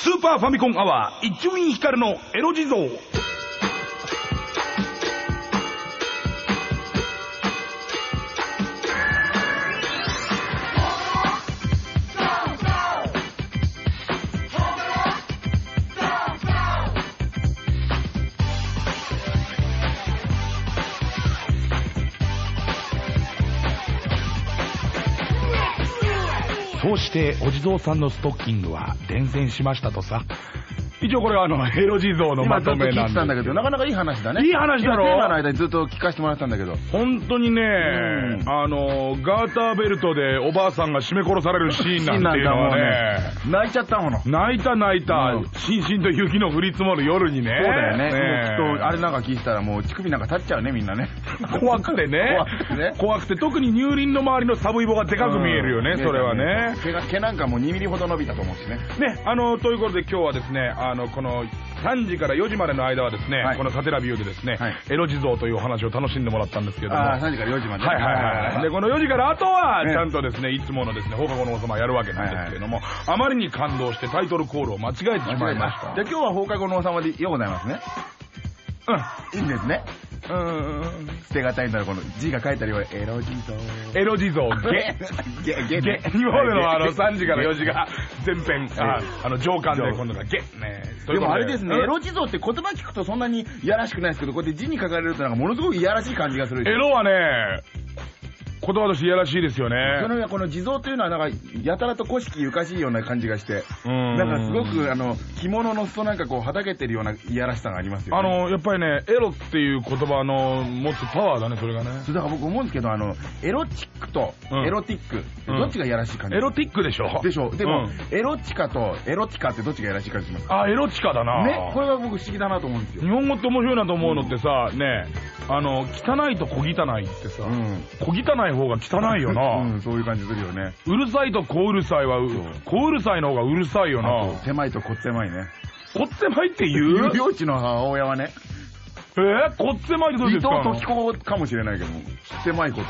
スーパーファミコンアワー一級品光のエロ地蔵。そうしてお地蔵さんのストッキングは伝染しましたとさ。一応これはあのエロ地蔵の今まとずっと聞いてめなんでたんだけど、なかなかいい話だね。いい話だろ？今テーマの間にずっと聞かせてもらってたんだけど。本当にね、ん。あの、ガーターベルトでおばあさんが絞め殺されるシーンなんていうのはね、泣いちゃったもの。そう泣いた泣いたうん、しんしんと雪の降り積もる夜にね。だよね。ねもうきっと、あれなんか聞いてたらもう乳首なんか立っちゃうね、みんなね。怖くてね。怖くてね怖くて、特に乳輪の周りのサブイボがでかく見えるよね、うんそれはね。毛が毛なんかもう2ミリほど伸びたと思うしね。ね、あの、ということで今日はですね、あの、この3時から4時までの間はですね、はいこのサテラビューでですね、はいエロ地蔵というお話を楽しんでもらったんですけども。ああ、3時から4時まで。はいはいはい。で、この4時から後は、ねちゃんとですね、いつものですね、放課後の王様やるわけなんですけれども、あまりに感動してタイトルコールを間違えてしまいました。じゃあ今日は放課後の王様でようございますね。いいんですね。うん。うん。捨てがたいんだろ、この字が書いてあるようエロ地蔵。エロ地蔵、ゲ。ゲ、ゲ、ゲ。今までのあの3時から4時が前編、ああの上巻で今度がゲ。ね。でもあれですね、うんエロ地蔵って言葉聞くとそんなにいやらしくないですけど、こうやって字に書かれるとなんかものすごくいやらしい感じがするエロはね、言葉としていやらしいですよね。その上この地蔵というのはなんかやたらと古式ゆかしいような感じがして、うんなんかすごくあの着物の裾なんかこうはだけてるようないやらしさがありますよね。あの、やっぱりね、エロっていう言葉の持つパワーだね、それがね。だから僕思うんですけど、あの、エロチックとうんエロティック、うんどっちがいやらしい感じ？エロティックでしょでしょでも、うんエロチカとエロティカってどっちがいやらしい感じします？かあ、エロチカだな。ね、これは僕不思議だなと思うんですよ。日本語って面白いなと思うのってさ、ね、あの、汚いと小汚いってさ、うん。小汚い方が汚いよな。うん、そういう感じするよね。うるさいと小うるさいはう小うるさいの方がうるさいよな。狭いとこっ狭いね。こっせまいって言う？有料地の母親はね、え？ー、こっせまいってどうですか？伊藤時子かもしれないけども、狭いこと。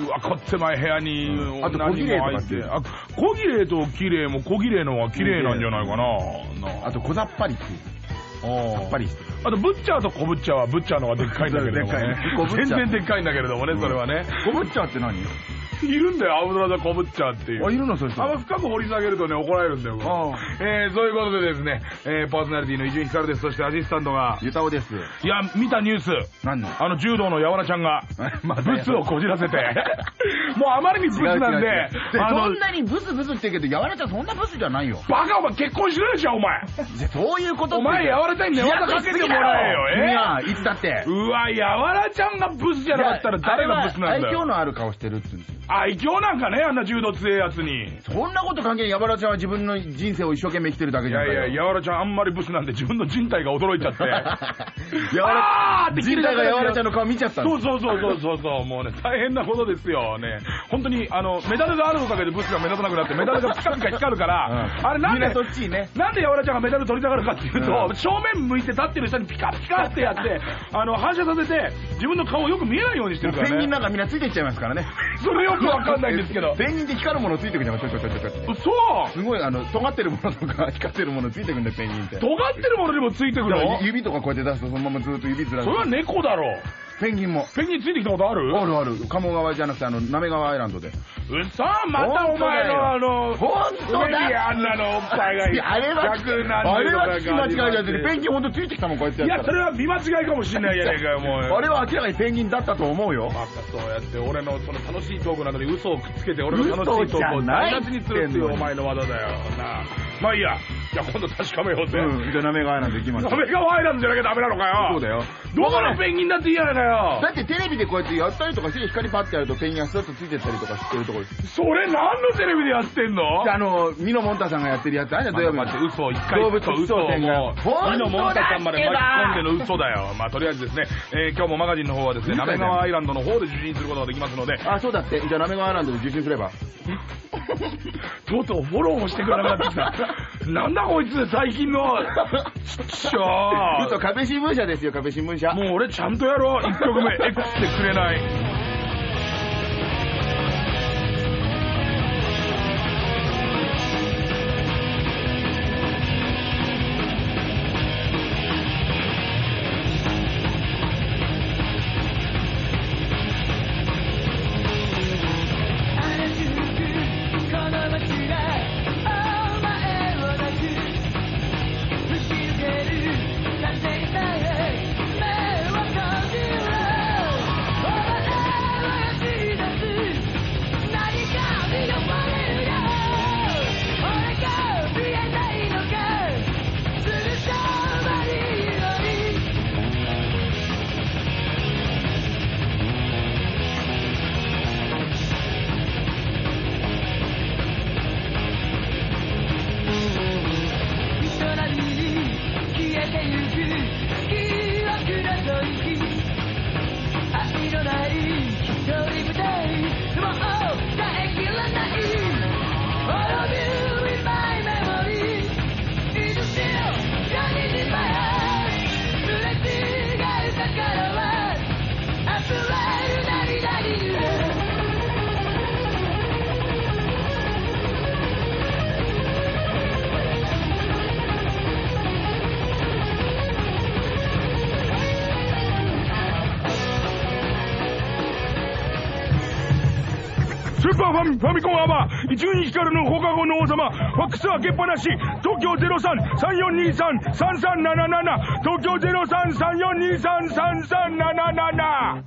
うわ、こっ部屋に、あと小綺麗とかあ、小綺麗と綺麗も小綺麗の方が綺麗なんじゃないかな。なあと小ざっぱりっていう。あさっぱりしてる。あと、ブッチャーとコブッチャーはブッチャーの方がでっかいんだけれどね。全然でっかいんだけれどもね、それはね。コブッチャーって何いるんだよ、アウトラザコブッチャーっていう。あ、いるのそういう人。あんま深く掘り下げるとね、怒られるんだよ。あえー、そういうことでですね、えー、パーソナリティの伊集院光です。そしてアシスタントが、ゆたおです。いや、見たニュース。何の？あの、柔道のやわらちゃんが、まブツをこじらせて、もうあまりにブツなんで、そん、なにブスブスって言うけど、やわらちゃんそんなブスじゃないよ。バカお前結婚してるでしょ、お前。そういうことお前、やわらちゃんに寝技かけてもらえよ、ええや、いつだって。うわ、やわらちゃんがブスじゃなかったら誰がブスなんだよ。愛嬌のある顔してるって言うんですよ。愛嬌なんかね、あんな柔道強いやつに。そんなこと関係ない。やわらちゃんは自分の人生を一生懸命生きてるだけじゃん。いやいや、やわらちゃんあんまりブスなんで自分の人体が驚いちゃって。あーって人体がやわらちゃんの顔見ちゃったの。そうそうそうそうそうそう、もうね、大変なことですよね。本当に、あの、メダルがあるおかげでブスが目立たなくなって、メダルがピカピカ光るから、あれなんでそっちにね。なんでやわらちゃんがメダル取りたがるかっていうと、うん正面向いて立ってる人にピカピカってやって、あの、反射させて、自分の顔をよく見えないようにしてるからね。ペンギンなんかみんなついていっちゃいますからね。それよくわかんないんですけど。ペンギンって光るものついてくるじゃん、ちょちょちょちょ。そうすごい、あの、尖ってるものとか光ってるものついてくるんだよ、ペンギンって。尖ってるものにもついてくるの？指とかこうやって出すとそのままずっと指ずらすそれは猫だろ。ペンギンも。ペンギンついてきたことある？あるある。鴨川じゃなくて、あの、滑川アイランドで。うっそまたお前のあの、ほんとだあんなのおっぱいがいやあれは、あれは聞き間違いじゃなくて、ペンギンほんとついてきたもん、こうやっていや、やったら。それは見間違いかもしんないじゃねえかよ、もう。あれは明らかにペンギンだったと思うよ。またそうやって俺のその楽しいトークなどに嘘をくっつけて俺の楽しいトークを台無しにするっていうお前の技だよ。なあまあいいや。じゃあ今度確かめようぜ。うん。じゃあ、滑川アイランド行きます。アメリカワイランドじゃなきゃダメなのかよ。そうだよ。どこのペンギンだっていいやないかよ。だってテレビでこうやってやったりとかして光パッてやるとペンギンがスッとついてったりとかしてるところです。それ何のテレビでやってんの？であの、ミノモンタさんがやってるやつあるじゃん、土曜日待って、嘘を一回動物嘘をもう、ミノモンタさんまで巻き込んでの嘘だよ。まあとりあえずですね、えー今日もマガジンの方はですね、うるさいね滑川アイランドの方で受信することができますので、あ、そうだって。じゃあ、滑川アイランドで受信すれば。とうとうフォローもしてくれなくなってきた。なんだこいつ、最近の。ちっちゃ嘘、壁新聞社ですよ、壁新聞社。もう俺ちゃんとやろう。1曲目、X ってくれない。ファミコンアワー伊集院光の放課後の王様ファックス開けっぱなし東京0334233377東京0334233377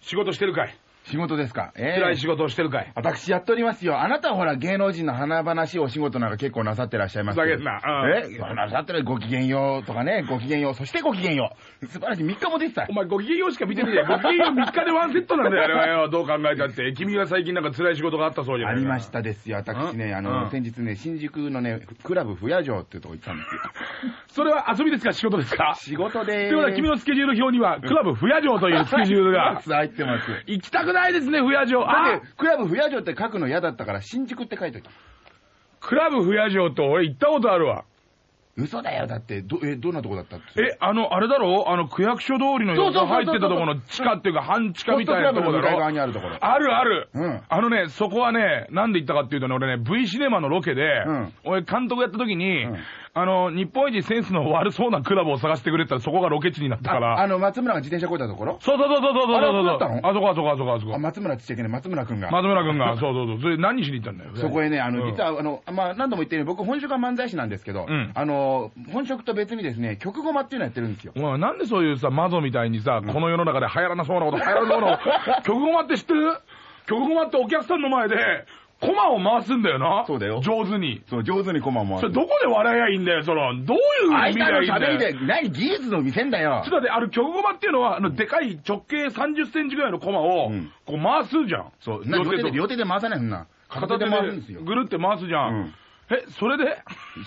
仕事してるかい？仕事ですか？ええ。辛い仕事をしてるかい。私やっておりますよ。あなたはほら芸能人の華々しいお仕事なんか結構なさってらっしゃいます。けどふざけんな。うんえ？なさってるごきげんようとかね、ごきげんよう、そしてごきげんよう。素晴らしい。3日も出てた。お。前ご機嫌ようしか見てみてご機嫌よう3日でワンセットなんだよあれは。よどう考えたって。君が最近なんか辛い仕事があったそうじゃないか。ありましたですよ。私ね、あうん。の、先日ね、新宿のね、クラブ不夜城っていうとこ行ったんですよ。それは遊びですか？仕事ですか？仕事で。ということは君のスケジュール表にはクラブ不夜城というスケジュールが。入ってます。行きたくないですね不夜城。あだって、クラブ不夜城って書くの嫌だったから、新宿って書いといた。クラブ不夜城って俺行ったことあるわ。嘘だよ。だって、ど、え、どんなとこだったって。え、あの、あれだろ？あの、区役所通りのそうそうそうそう横入ってたところの地下っていうか、半地下みたいなところ？だポストクラブの向かい側ろにあるところ。あるある。うん。あのね、そこはね、なんで行ったかっていうとね、俺ね、V シネマのロケで、うん。俺監督やった時に、うんあの、日本一センスの悪そうなクラブを探してくれたら、そこがロケ地になったかあら。あの、松村が自転車こいたところ？そうそうそうそうそうそうあれそうあったのあそこあそこあそこあそこあ、。松村って言っちゃいけない。松村くんが。松村君が、そうそうそう。それ何しに行ったんだよ。そこへね、あの、うん実は、あの、まあ、何度も言ってるように僕、本職は漫才師なんですけど、うんあの、本職と別にですね、曲ゴマっていうのやってるんですよ。なんでそういうさ、マゾみたいにさ、この世の中で流行らなそうなこと、流行らなそうなこと、曲ゴマって知ってる曲ゴマってお客さんの前で、コマを回すんだよな。そうだよ上手に。そう、上手にコマもそれどこで笑いやいいんだよ、その、どういう意味相手のでいいんだよ。喋りで、何技術の見せんだよちょっ。と待って、あの、曲ゴマっていうのは、あの、でかい直径30センチぐらいのコマをうん、こう回すじゃん。そう、な両手で、両手と両手で回さないんな。片手で回るんですよ。ぐるって回すじゃん。うんえ、それで？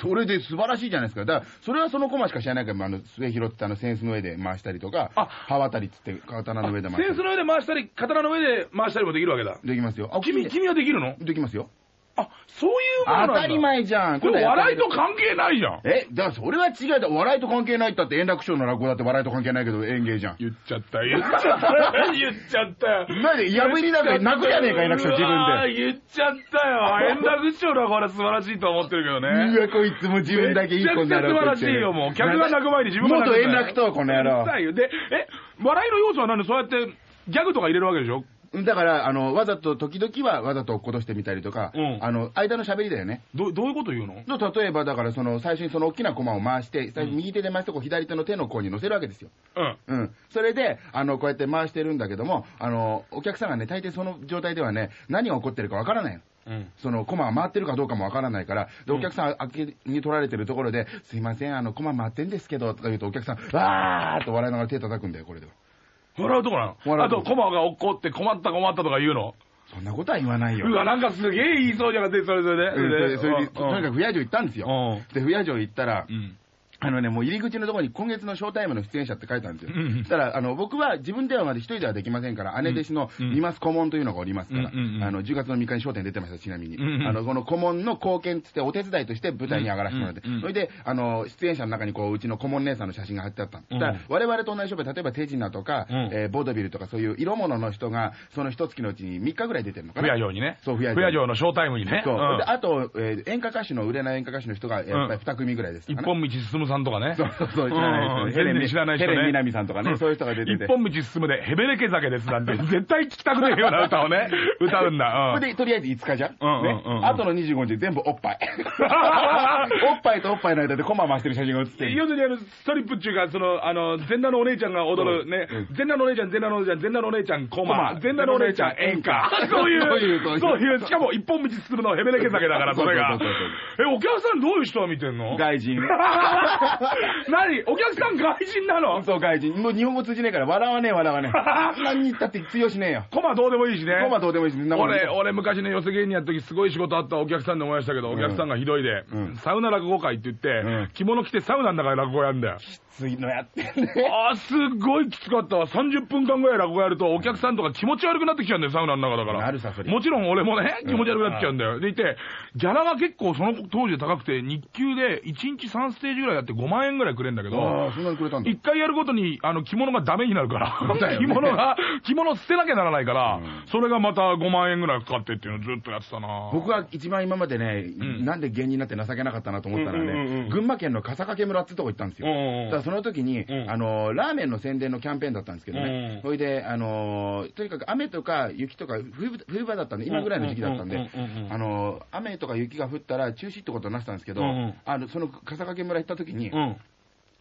それで素晴らしいじゃないですか。だから、それはそのコマしか知らないから、あの、末広ってあの、センスの上で回したりとか、あ刃渡りっつって刀の上で回したりセンスの上で回したり、刀の上で回したりもできるわけだ。できますよ。あ君、君はできるの？できますよ。あ、そういうものなんだ当たり前じゃん。これ笑いと関係ないじゃん。え、だからそれは違うだ。笑いと関係ないったって円楽師匠の落語だって笑いと関係ないけど演芸じゃん。言っちゃった、言っちゃった、言っちゃったよ。なんで破りなんか泣くじゃねえか、円楽師匠自分ー言っちゃったよ。円楽師匠のはこれ素晴らしいと思ってるけどで。ね。うわ、こいつも自分だけいい子になろうとめちゃくちゃ素晴らしいよ、もう。客が泣く前に自分が泣く。元円楽と、この野郎。で、え、笑いの要素は何でそうやってギャグとか入れるわけでしょ？だから、あの、わざと、時々はわざと落っことしてみたりとか、うんあの、間の喋りだよね。どどういうこと言うの？の例えば、だから、その、最初にその大きなコマを回して、最初右手で回して、こう左手の手の甲に乗せるわけですよ。うん。うん。それで、あの、こうやって回してるんだけども、あの、お客さんがね、大抵その状態ではね、何が起こってるかわからないの。うん。その、コマが回ってるかどうかもわからないから、で、お客さん、開けに取られてるところで、すいません、あの、コマ回ってんですけど、とか言うと、お客さん、わーっと笑いながら手叩くんだよ、これでは。笑うとこなの？あと、コマが落って困った困ったとか言うの？そんなことは言わないよ。うわ、なんかすげえ言いそうじゃなくて、それそれで。うんそれで、とにかく不夜城行ったんですよ。うん。で、不夜城行ったらう、ん。あのね、もう入り口のところに今月のショータイムの出演者って書いてあるんですよ。うんそしたら、あの、僕は自分ではまだ一人ではできませんから、姉弟子のうん二マス顧問というのがおりますから、うんうんうんあの、10月の3日に商店出てました、ちなみに。うんうんあの、この顧問の貢献つってお手伝いとして舞台に上がらせてもらって、それで、あの、出演者の中にこう、うちの顧問姉さんの写真が貼ってあったの。うんだから我々と同じ商売、例えば手品とか、うんえーボードビルとかそういう色物の人が、その一月のうちに3日ぐらい出てるのか不な。夜城にね。そう不夜城不夜城のショータイムにね。そう。うんで、あと、えー演歌歌手の、売れない演歌歌手の人が、やっぱり2組ぐらいですか一な。本道進さんとかね。そうそうそう、知らないうん人。ヘレン知らない人ね。ヘレンみなみさんとかね、そういう人が出てて。一本道進むで、ヘベレケ酒ですなんて、絶対聞きたくねえような歌をね、歌うんだ。うんそれで、とりあえず5日じゃん。うん。あとの25日全部おっぱい。おっぱいとおっぱいの間でコマ回してる写真が写ってる。要するにあの、ストリップっていうか、その、あの、全裸のお姉ちゃんが踊るねうん、全裸のお姉ちゃん、全裸のお姉ちゃん、全裸のお姉ちゃん、ココママ、全裸のお姉ちゃん、演歌。そういう、そういうしかも一本道進むのヘベレケ酒だから、それが。え、お客さんどういう人が見てんの？外人。何？お客さん外人なの？そう、外人。もう日本語通じねえから、笑わねえ、笑わねえ。何言ったって通用しねえよ。コマどうでもいいしね。コマどうでもいいし、生俺、俺昔ね、寄せ芸人やった時すごい仕事あったお客さんで思いましたけど、お客さんがひどいで、うんサウナ落語会って言って、うん着物着てサウナの中で落語やんだよ。きついのやってんね。あー、すっごいきつかったわ。30分間ぐらい落語やると、お客さんとか気持ち悪くなってきちゃうんだよ、サウナの中だから。なるさそれもちろん俺もね、気持ち悪くなってきちゃうんだよ。でいて、ギャラが結構その当時で高くて、日給で1日3ステージぐらいやって5万円ぐらいくれんだけあどあ、、そんなにくれたんだ。一回やるごとに、あの、着物がダメになるから、着物が、着物捨てなきゃならないから、うんそれがまた5万円ぐらいかかってっていうのをずっとやってたな僕は一番今までね、んなんで芸人になって情けなかったなと思ったらうんうんうんうん、ね群馬県の笠掛村ってとこ行ったんですよ。うんうんうんただその時に、うん。あの、ラーメンの宣伝のキャンペーンだったんですけどうん。ね。それで、あの、とにかく雨とか雪とか冬冬場だったん。で、今ぐらいの時期だったんで。あの、雨とか雪が降ったら中止ってことになってたんですけどあの、その笠掛村行った時に、うん。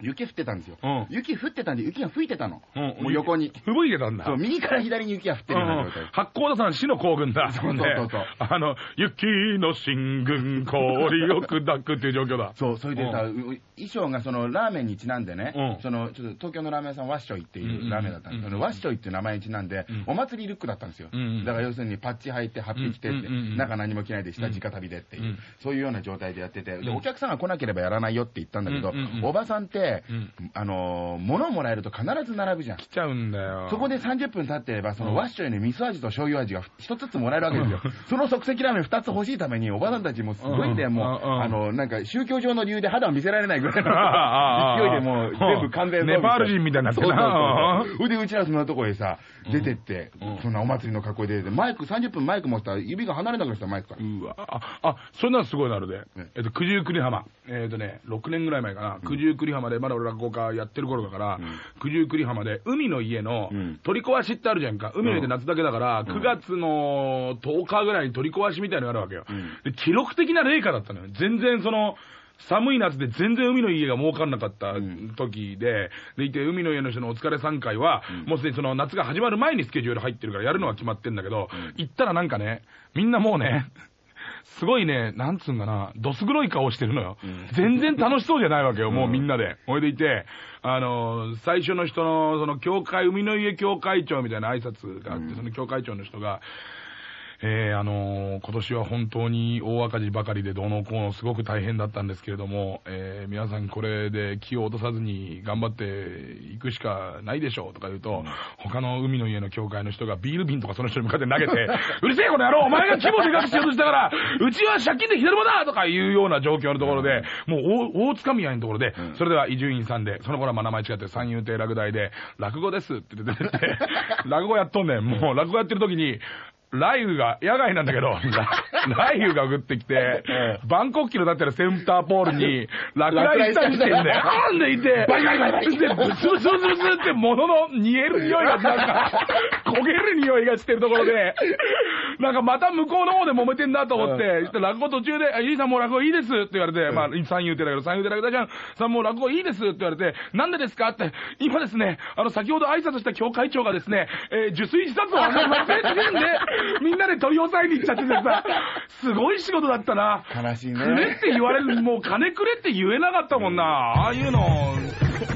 雪降ってたんですようん。雪降ってたんで、雪が吹いてたの。うんもう横に。吹雪いてたんだ。そう、右から左に雪が降ってるような状態。八甲田山死の行軍だ。そうそうそうそうねあの、雪の進軍、氷を砕くっていう状況だ。そう、それでさ、う衣装がそのラーメンにちなんでね、うんそのちょっと東京のラーメン屋さん、ワッショイっていうラーメンだったんですけど、うんワッショイっていう名前にちなんで、うんお祭りルックだったんですよ。だから要するにパッチ履いて、ハッピー着てって、中何も着ないで、下直旅でっていう、うんそういうような状態でやってて、でうんお客さんが来なければやらないよって言ったんだけど、おばさんって、うん。あのー、物をもらえると必ず並ぶじゃん。来ちゃうんだよ。そこで30分経ってれば、そのうん。ワッショイの味噌味と醤油味が一つずつもらえるわけですよ。その即席ラーメン二つ欲しいために、おばさんたちもすごいんだよ、もう、うん。うん。あの、なんか宗教上の理由で肌を見せられないぐらいの勢いでもう全部完全ネパール人みたいになってそうるそうなそう。それでうちらそんなとこへさ、出てってうん、そんなお祭りの格好でマイク30分マイク持ってたら指が離れなくなったマイクから。うわ、あ、あ、そんなのすごいなるでね。えっと、九十九里浜。えっとね、6年ぐらい前かな。九十九里浜で、まだ俺落語家やってる頃だからうん、九十九里浜で、海の家のうん取り壊しってあるじゃんか。海の家で夏だけだから、ん9月の10日ぐらいに取り壊しみたいなのがあるわけようん。で、記録的な冷夏だったのよ。全然その、寒い夏で全然海の家が儲かんなかったん。時で、でいて、海の家の人のお疲れ3回は、うん。もうすでにその夏が始まる前にスケジュール入ってるからやるのは決まってんだけど、うん。行ったらなんかね、みんなもうね、すごいね、なんつうんかな、どす黒い顔してるのよ。うん。全然楽しそうじゃないわけよ、もううんみんなで。ほいでいて、あの、最初の人の、その、教会、海の家教会長みたいな挨拶があって、うん。その教会長の人が、えー、あのー今年は本当に大赤字ばかりでどうのこうのすごく大変だったんですけれども、えー皆さんこれで気を落とさずに頑張っていくしかないでしょうとか言うと、他の海の家の教会の人がビール瓶とかその人に向かって投げて、うるせえこの野郎お前が規模でかくしようとしたから、うちは借金できてるもんだとかいうような状況のところで、もう大大掴み合いのところで、うん。それでは伊集院さんで、その頃はまあ名前違って三遊亭落第で、落語ですって出てて、落語やっとんねん。もう落語やってる時に、雷雨が、野外なんだけど、ら雷雨が降ってきて、バンコクキロだったらセンターポールに落雷したりしてんだよ。なんで。いて、バリバリバリバリで、ブスブスブスブスって物の煮える匂いが、なんか、焦げる匂いがしてるところで、なんかまた向こうの方で揉めてんなと思って、落語途中で、あ、ゆいさんもう落語いいですって言われて、まあ、三遊亭だけど、三遊亭だけど、じゃん、さんもう落語いいですって言われて、なんでですかって、今ですね、あの、先ほど挨拶した教会長がですね、えー、受水自殺を忘れませんって言うんで、みんなで取り押さえに行っちゃっててさ、すごい仕事だったな。悲しいくれっね。て言われる、もう金くれって言えなかったもんな。ああいうの。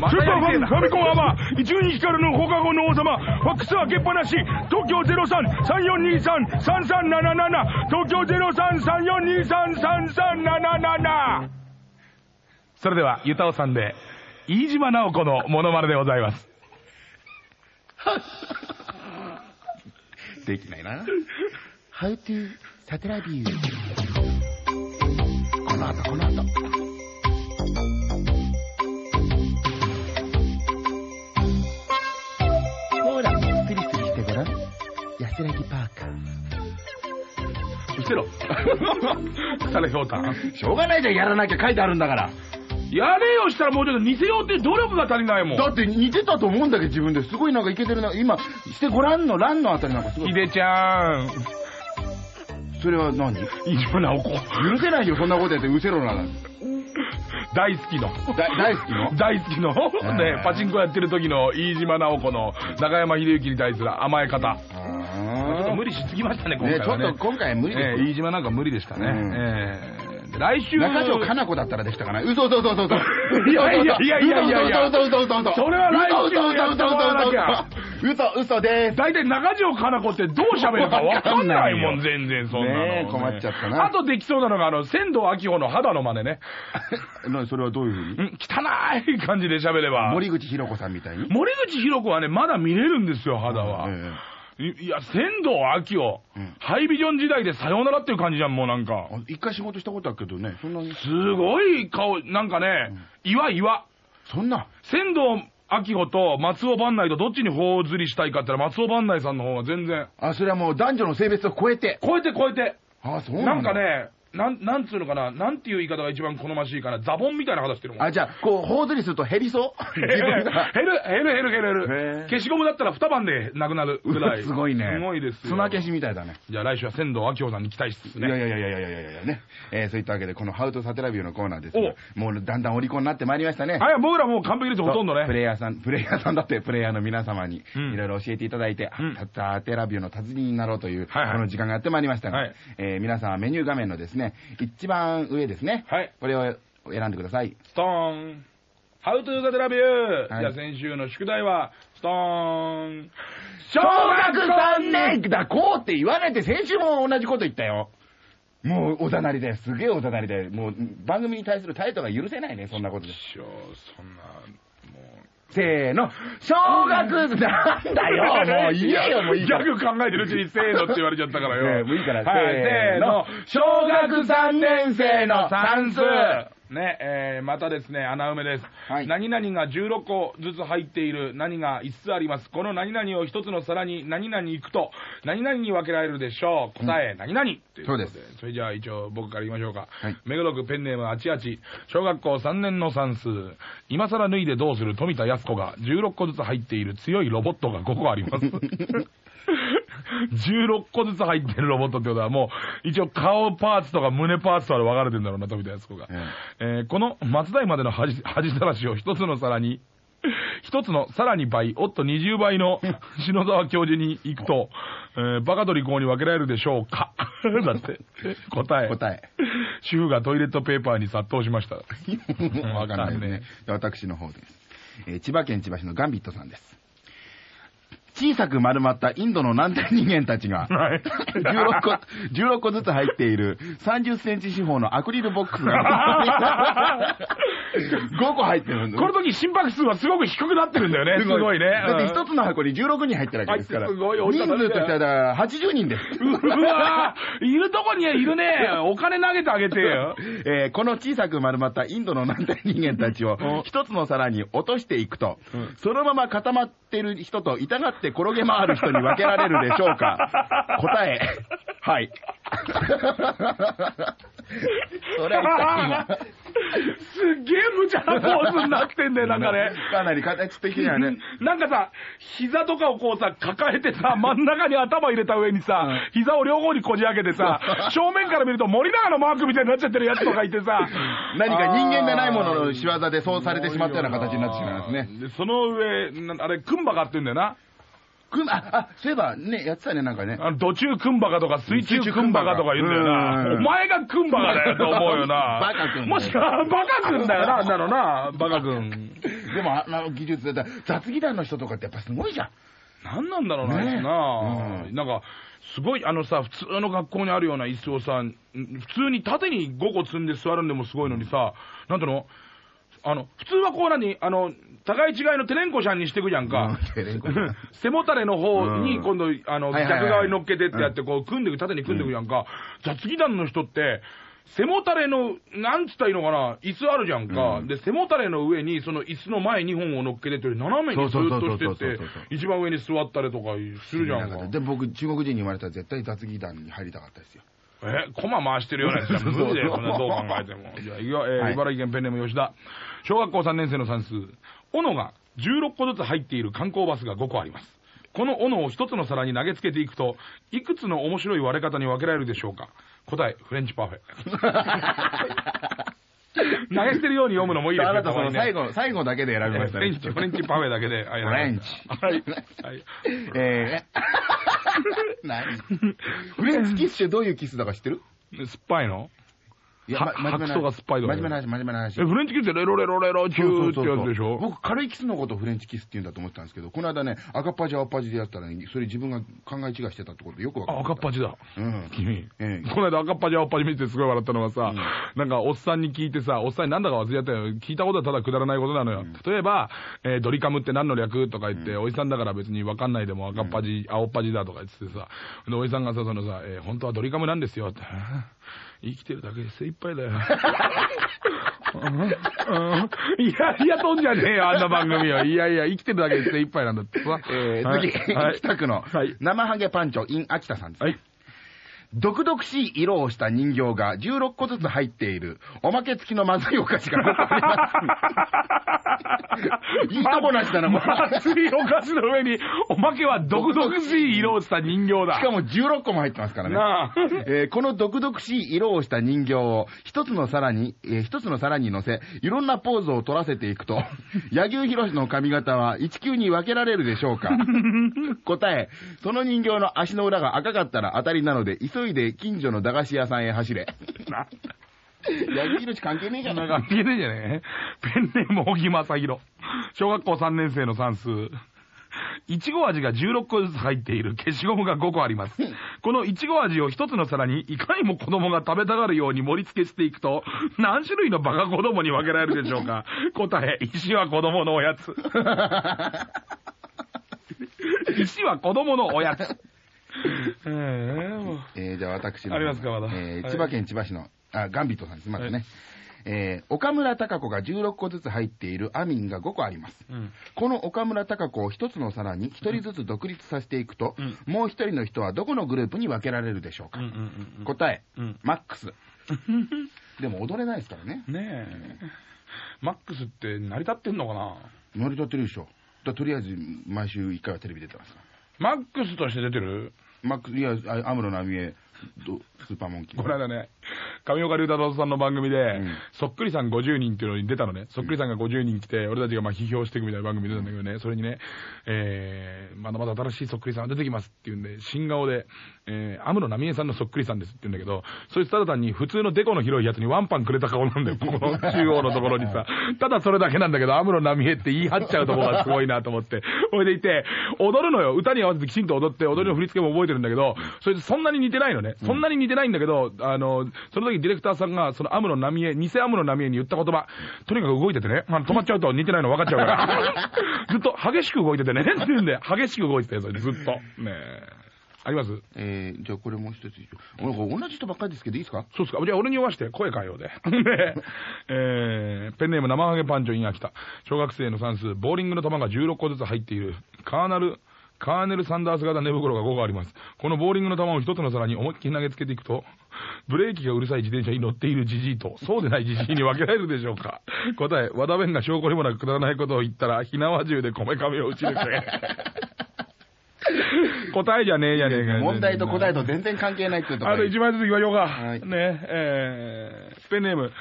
まスーパーファミコンアワー、伊集院光の放課後の王様、ファックス開けっぱなし、東京03-3423-3377、東京03-3423-3377。それでは、ゆたおさんで、飯島直子のモノマネでございます。できないな。How to サテラビュー。この後、この後。ほら、スリスリしてごらん。安らぎパーカー。見せろ。ょうたん。しょうがないじゃん、やらなきゃ書いてあるんだから。やれよしたらもうちょっと似せようって努力が足りないもん。だって似てたと思うんだけど、自分ですごいなんかいけてるな。今、してごらんの、ランのあたりなんかすごい。ひでちゃん。それは何？飯島直子。許せないよ、そんなことやって、うせろな。大好きの。だ大好きの？大好きの、んね、パチンコやってる時の飯島直子の中山秀幸に対する甘え方。ちょっと無理しすぎましたね、今ね、ちょ回はね。っと今回無理です飯島なんか無理でしたね。うんええ来週。中条かな子だったらできたかな。嘘嘘嘘嘘。嘘いやいやいやいやいや。いや嘘嘘嘘嘘嘘。それは来週嘘嘘やってもらわなきゃ嘘嘘。嘘嘘です。大体中条かな子ってどう喋るかわかんないもん、全然そんなの。ねえ困っちゃったな。あとできそうなのが、あの、仙道明穂の肌の真似ね。なそれはどういうふうに？うん汚い感じで喋れば。森口博子さんみたいに？森口博子はね、まだ見れるんですよ、肌は。えいいや、仙道明夫、うん。ハイビジョン時代でさようならっていう感じじゃん、もうなんか。一回仕事したことあるけどね。そんな。にすごい顔、なんかね、岩岩。そんな。仙道明夫と松尾万内とどっちに頬ずりしたいかって言ったら松尾万内さんの方が全然。あそれはもう男女の性別を超えて。超えて超えて。あそうななんんだかね、なん、なんつうのかな、なんていう言い方が一番好ましいかな、ザボンみたいな肌してるもん。あじゃあこう頬ずりすると減りそう？減る、減る、減る、減る。消しゴムだったら二晩でなくなるぐらい。すごいねすごいですよ。砂消しみたいだねじゃあ来週は仙道明夫さんに期待してですね。いやいやいやいやいやいやいやね。えー、そういったわけで、この How to サテラビューのコーナーですがもうだんだんお利口になってまいりましたね。はい、僕らもう完璧ですよ、ほとんどね。プレイヤーさん、プレイヤーさんだって、プレイヤーの皆様に、うんいろいろ教えていただいて、うんサテラビューの達人になろうという、この時間がやってまいりましたが、はいえー皆さんはメニュー画面のですね、一番上ですね。はい。これを選んでください。ストーン。How to the いじゃあ先週の宿題は、ストーン。小学3年だ、こうって言わないで、先週も同じこと言ったよ。もうおざなりで、すげえおざなりで、もう番組に対する態度が許せないね、そんなことで。しょう、そんな、もせーの、小学、なんだよ、もう言えよ、もういいから。逆考えてるうちにせーのって言われちゃったからよ。もういいからはい、せーの。小学3年生の算数。ね、えー、またですね、穴埋めです。はい何々が16個ずつ入っている何が5つあります。この何々を1つの皿に何々行くと、何々に分けられるでしょう。答え、何々ということで。そうでそれじゃあ一応僕から言いましょうか。はい目黒区ペンネームあちあち。小学校3年の算数。今更脱いでどうする富田靖子が16個ずつ入っている強いロボットが5個あります。16個ずつ入ってるロボットってことはもう、一応顔パーツとか胸パーツとかで分かれてるんだろうな、富田靖子が。えーこの松代までの恥恥さらしを一つの皿に、一つのさらに倍、おっと20倍の 篠沢教授に行くと、えーバカ取り号に分けられるでしょうか？だって、答え。答え。主婦がトイレットペーパーに殺到しました。わかんないね。私の方です。えー千葉県千葉市のガンビットさんです。小さく丸まったインドの難題人間たちが、はい16個、16個ずつ入っている30センチ四方のアクリルボックスが、5個入ってるんだこの時心拍数はすごく低くなってるんだよね。すごいね。だってうん一つの箱に16人入ってるわけですから。すごい人数としてはだから80人です。うわいるとこにはいるね。お金投げてあげてよ。えーこの小さく丸まったインドの難題人間たちを一つの皿に落としていくと、そのまま固まってる人と痛がって転げ回る人に分けられるでしょうか？答え、はい。それは一体すっげえ無茶なポーズになってんだよ、なんかね。かなり形的にはね、なんかさ、膝とかをこうさ、抱えてさ、真ん中に頭入れた上にさ、膝を両方にこじ開けてさ、正面から見ると森永のマークみたいになっちゃってるやつとかいてさ、何か人間でないものの仕業でそうされてしまったような形になってしまいますね。で、その上、なあれ、クンバカって言うんだよな。くんあ、あ、そういえばね、やってたね、なんかね。あの、土中クンバカとか水中クンバカとか言うんだよな。うんお前がクンバカだよと思うよな。バカ君もしくは、バカ君だよな、なのな、バカ君。でも、あの技術だ雑技団の人とかってやっぱすごいじゃん。なんなんだろうな、ねな、うんなんか、すごい、あのさ、普通の学校にあるような椅子をさ、ん普通に縦に5個積んで座るんでもすごいのにさ、なんていうのあの、普通はこう何あの、互い違いのテレンコちゃんにしていくじゃんか。背もたれの方にうん今度、あの、逆側に乗っけてってやって、こう、組んでいく、縦に組んでいくじゃんか。雑技団の人って、背もたれの、なんつったらいいのかな、椅子あるじゃんか。うんで、背もたれの上に、その椅子の前2本を乗っけてって、斜めにずっとしてって一番上に座ったりとかするじゃんか。で、僕、中国人に言われたら絶対雑技団に入りたかったですよ。え、コマ回してるようなやつじゃ無理だよ、そんなどう考えても。じゃあ、いえーはい茨城県ペンネーム吉田。小学校3年生の算数。斧が16個ずつ入っている観光バスが5個あります。この斧を一つの皿に投げつけていくと、いくつの面白い割れ方に分けられるでしょうか答え、フレンチパフェ。投げ捨てるように読むのもいいですね。あなたその最後、最後だけで選びましたね。フレンチ、フレンチパフェだけで。はいフレンチ。はい。はい。えー、何？フレンチキッスってどういうキスだか知ってる？酸っぱいの？いや白素が酸っぱいとか。真面目な話、真面目な話。え、フレンチキスってレロレロレロチューってやつでしょ？僕、軽いキスのことをフレンチキスって言うんだと思ってたんですけど、この間ね、赤っ端青っ端でやったらね、それ自分が考え違いしてたってことよくわかあ、った。赤っ端だ。うん。君。ええこの間赤っ端青っ端見てすごい笑ったのがさ、なんかおっさんに聞いてさ、おっさんになんだか忘れちゃったよ。聞いたことはただくだらないことなのよ。例えば、えードリカムって何の略？とか言って、おじさんだから別にわかんないでも赤っ端、青っ端だとか言っててさ、で、おじさんがさ、そのさ、えー本当はドリカムなんですよって。生きてるだけで精一杯だよ。いやいや、飛んじゃねえよ、あんな番組は。いやいや、生きてるだけで精一杯なんだってさ。えー、はい次、はい北区のはい、生ハゲパンチョ in 秋田さんです。はい。毒々しい色をした人形が16個ずつ入っている、おまけ付きのまずいお菓子が5個あります。いいとこなしだな、もう。熱いお菓子の上に、おまけは毒々しい色をした人形だ。しかも16個も入ってますからね。えーこの毒々しい色をした人形を一つの皿に、えー一つの皿に乗せ、いろんなポーズを取らせていくと、柳生博士の髪型は1級に分けられるでしょうか答え、その人形の足の裏が赤かったら当たりなので、急いで近所の駄菓子屋さんへ走れ。柳生博士関係ねえじゃなんないか見えねえじゃねえペンネーム、小木正宏。小学校3年生の算数。いちご味が16個ずつ入っている消しゴムが5個あります。このいちご味を一つの皿にいかにも子供が食べたがるように盛り付けしていくと、何種類のバカ子供に分けられるでしょうか答え、石は子供のおやつ。石は子供のおやつ。えーじゃあ私の。ありますかまだはいえー千葉県千葉市の、あ、ガンビットさんです、まずね。えー岡村孝子が16個ずつ入っているアミンが5個あります。うんこの岡村孝子を一つの皿に一人ずつ独立させていくと、うんもう一人の人はどこのグループに分けられるでしょうか、うんうんうん答え、うんマックス。でも踊れないですからね。ねえ。マックスって成り立ってんのかな？成り立ってるでしょ。だとりあえず毎週1回はテレビ出てますから。マックスとして出てる？マックス、いや、あアムロナミエ、どスーパーモンキー。この間ね、上岡龍太郎さんの番組で、んそっくりさん50人っていうのに出たのね。そっくりさんが50人来て、俺たちがまあ批評していくみたいな番組出たんだけどね、それにね、えー、まだまだ新しいそっくりさんが出てきますっていうんで、新顔で、えー、アムロナミエさんのそっくりさんですって言うんだけど、そいつただ単に普通のデコの広いやつにワンパンくれた顔なんだよ、ここの中央のところにさ。ただそれだけなんだけど、アムロナミエって言い張っちゃうところがすごいなと思って。ほいでいて、踊るのよ。歌に合わせてきちんと踊って、踊りの振り付けも覚えてるんだけど、そいつそんなに似てないのね。そんなに似てないんだけど、あの、その時ディレクターさんが、そのアムロナミエ、偽アムロナミエに言った言葉、とにかく動いててね、あの止まっちゃうと似てないの分かっちゃうから、ずっと激しく動いててね、って言うんで、激しく動いてたよ、それずっと。ねえ。あります？えー、じゃあこれもう一つ。俺、同じ人ばっかりですけどいいですか？そうっすか。じゃあ俺に言わして、声変えようで。で、えー、ペンネーム生ハゲパンチョイン秋田。小学生の算数、ボーリングの球が16個ずつ入っている、カーナル、カーネル・サンダース型寝袋が5個あります。このボーリングの球を一つの皿に思いっきり投げつけていくと、ブレーキがうるさい自転車に乗っているジジイと、そうでないジジイに分けられるでしょうか答え、和田弁が証拠にもなくくだらないことを言ったら、火縄銃でこめかみを打ち抜け。答えじゃねえじゃねえかよ。問題と答えと全然関係ないっていうとこあと一枚ずつ行きましょうか。はいねえー、ペンネーム。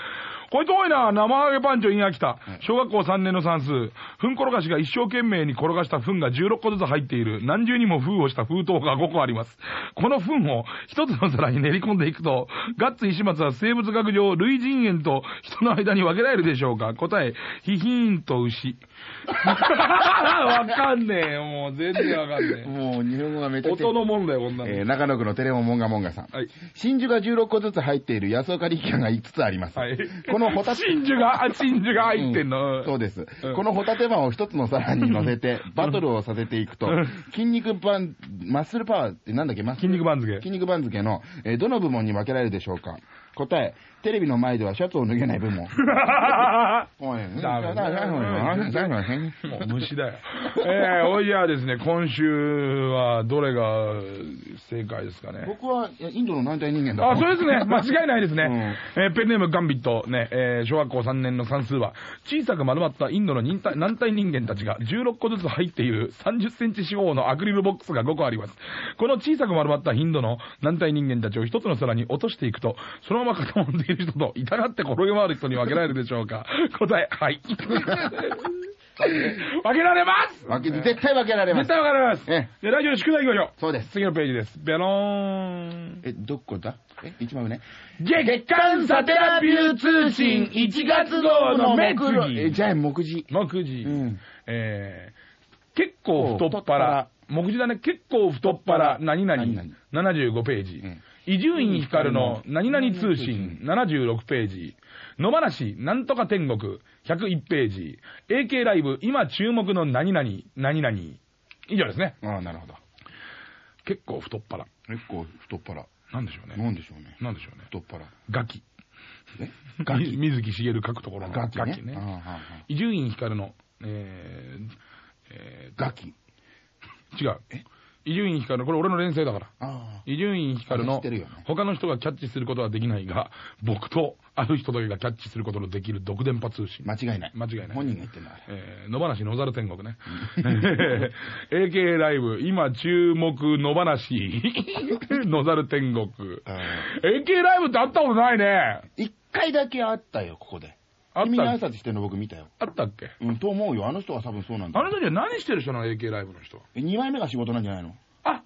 こいつ多いな、生揚げパンチョイン秋田。小学校3年の算数。糞転がしが一生懸命に転がした糞が16個ずつ入っている。何重にも封をした封筒が5個あります。この糞を一つの皿に練り込んでいくと、ガッツ石松は生物学上、類人猿と人の間に分けられるでしょうか答え、ヒヒーンと牛。わかんねえよ、もう全然わかんねもう日本語がめちゃえ。くちゃ音。のもんだよ、こんなの。えー中野区のテレモンモンガモンガさん。はい。真珠が16個ずつ入っている安岡力也が5つあります。はい。このホタテ、真珠が、あ真珠が入ってんの？うんそうです、うんこのホタテマンを一つの皿に乗せて、バトルをさせていくとうん、筋肉バン、マッスルパワーってなんだっけマッスル？筋肉番付。筋肉番付の、えーどの部門に分けられるでしょうか？答え、テレビの前ではシャツを脱げない部門。おい、ダメだももう虫だよ。えー、おいじゃあですね、今週はどれが正解ですかね？僕はインドの軟体人間だあ、そうですね。間違いないですね。うえーペンネームガンビット、ね、えー小学校3年の算数は、小さく丸まったインドの忍耐軟体人間たちが16個ずつ入っている30センチ四方のアクリルボックスが5個あります。この小さく丸まったインドの軟体人間たちを一つの皿に落としていくと、そのまま固まっている人と、痛がって転げ回る人に分けられるでしょうか。答え、はい。分けられます分け絶対分けられます。絶対分かります。えで、ラジオの宿題いきましょう。そうです。次のページです。ベローン。え、どこだえ、一番上ね。月刊サテラビュー通信1月号の目次。え、じゃあ、目次。目次。うん。えー、結構太っ腹。目次だね。結構太っ腹。何々。何々75ページうん。伊集院光の何々通信76ページ。野放しなんとか天国101ページ。AK ライブ今注目の何々何々。以上ですね。ああ、なるほど。結構太っ腹。結構太っ腹。なんでしょうね。なんでしょうね。なんでしょうね。太っ腹。ガキ。え？み 水木しげる書くところのガキね。伊集院光の、えー、えー、ガキ。違う。伊集院光の、これ俺の連載だから。あ伊集院光知の他の人がキャッチすることはできないが、僕とある人だけがキャッチすることのできる独電波通信。あ。間違いない。間違いない本人が言ってんだ。えー、野放し野猿天国ね。AK ライブ、今注目野放し、野猿天国。AK ライブってあったことないね。一回だけあったよ、ここで。あっ君にた挨拶してるの僕見たよ。あったっけ？うん、と思うよ。あの人は多分そうなんだよ。あの時は何してる人なの AK ライブの人？は。え2枚目が仕事なんじゃないの？あ、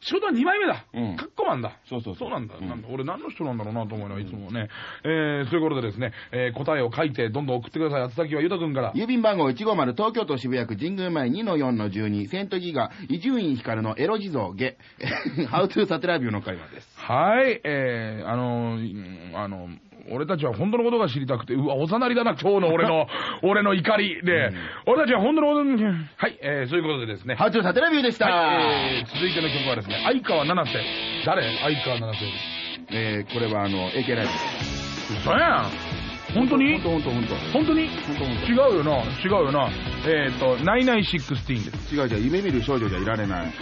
仕事は2枚目だ。うんカッコマンだ。そうそうそうそうなんだ。うんなんだ俺何の人なんだろうなと思うのはいつもね。えー、そういうことでですね、えー答えを書いてどんどん送ってください。宛先はゆうたくんから。郵便番号150東京都渋谷区神宮前2-4-12セントギガ伊集院光のエロ地蔵ゲ ハウトゥーサテラビューの会話です。はい、えー、あのー、あの、俺たちは本当のことが知りたくて、うわ、おざなりだな、今日の俺の、俺の怒りで、うん俺たちは本当のことに、はい、えー、そういうことでですね。ハウトゥーサテラビューでした、はい、えー、続いての曲はですね、相川七瀬。誰？相川七瀬。えーこれはあの AK ライブ。嘘やん。本当に？本当本当本本当に？違うよな、違うよな。えっ、ー、と、ナイナイ Sixteen です。当違う違う、夢見る少女じゃいられない。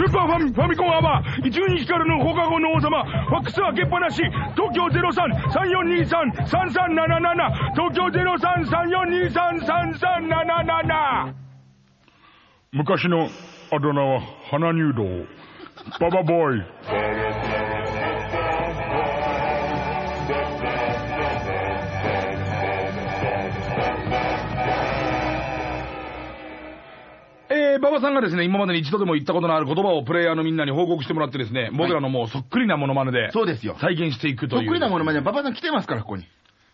スーパーファミファミコンアワー伊集院光の放課後の王様ファックス開けっぱなし東京0334233377東京0334233377昔のあだ名は花入道。ババボーイ。馬場さんがですね、今までに一度でも言ったことのある言葉をプレイヤーのみんなに報告してもらってですね、僕らのもうそっくりなモノマネでそうですよ。再現していくという。そっくりなものまで馬場さん来てますから、ここに。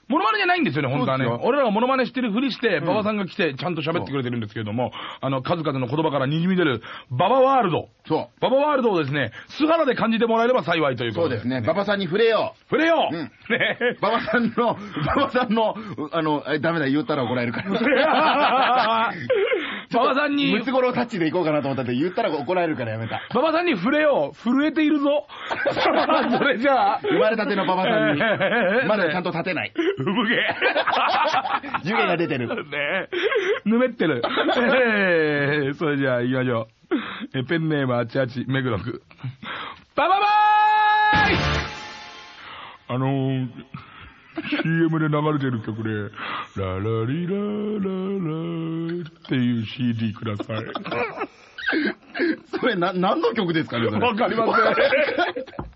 モノマネじゃないんですよね、本当はね俺らがモノマネしてるふりして、馬場さんが来てちゃんと喋ってくれてるんですけれども、あの、数々の言葉から滲み出る、馬場ワールド。そ馬場ワールドをですね、素肌で感じてもらえれば幸いというう。ことで。そうですね。馬場さんに触れよう。触れよう、うんね馬場さんの、馬場さんの、うあの、えダメだ、言ったら怒られるから。馬場さんにム、ツゴロウタッチで行こうかなと思ったけど、言ったら怒られるからやめた。馬場さんに触れよう震えているぞ それじゃあ、生まれたての馬場さんに、え ーまだちゃんと立てない。産毛。湯気が出てる。ねぬめってる。えー、それじゃあ行きましょう。えペンネームあちあち、目黒区。バババーイあのー、CM で流れてる曲で、ララリラララっていう CD ください。それ、な、何の曲ですかね。わかりません。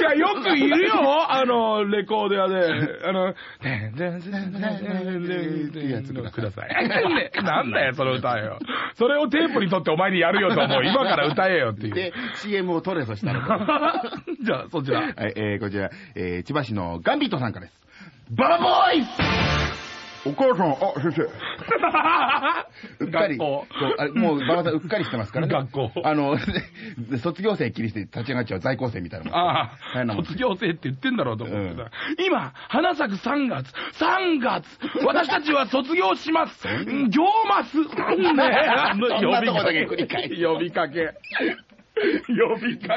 いや、よよくいるよあの、レコード屋で。あの、でんでんでんでんでんってやつください。ね なんだよ、その歌よ。それをテープに取ってお前にやるよと思う。今から歌えよっていう。で、CM を取れ、そしたら。じゃあ、そちら。はい、えー、こちら、えー、千葉市のガンビットさんからです。ババボーイスお母さん、あ、先生。うっかり、そうあれもう馬場さんうっかりしてますからね。学校あの、で 卒業生切りして立ち上がっちゃう在校生みたいなもん。ああ、卒業生って言ってんだろうと思ってた。今、花咲く3月、3月、私たちは卒業します。行ます。ねあのそんなとこだけ呼びかけ。呼びかけ。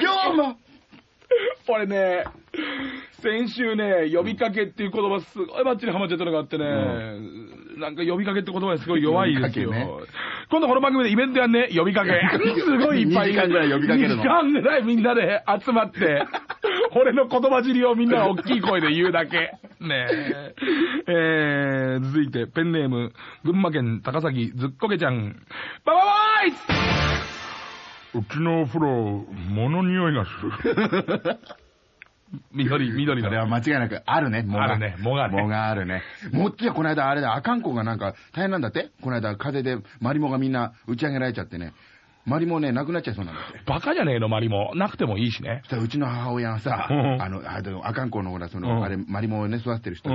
業務俺ね、先週ね、呼びかけっていう言葉すごいバッチリハマっちゃったのがあってね、なんか呼びかけって言葉がすごい弱いですよ。ね今度この番組でイベントやんね、呼びかけ。すごいいっぱい。2時間ぐらい呼びかけるの2時間ぐらいみんなで集まって、俺の言葉尻をみんなが大きい声で言うだけ。ねえ。えー、続いて、ペンネーム、群馬県高崎ずっこけちゃん。バババーイスうちのお風呂、物匂いがする。緑、緑のそれ。は間違いなくあるね、藻が。あるね藻がね藻があるね。藻ってこの間あれだ、アカンコがなんか大変なんだって？この間風でマリモがみんな打ち上げられちゃってね。マリモね、なくなっちゃいそうなんだって。バカじゃねえの、マリも。なくてもいいしね。そしたらうちの母親はさ、うんあの、あでもアカンコのほら、その、うんあれ、マリモをね、育てる人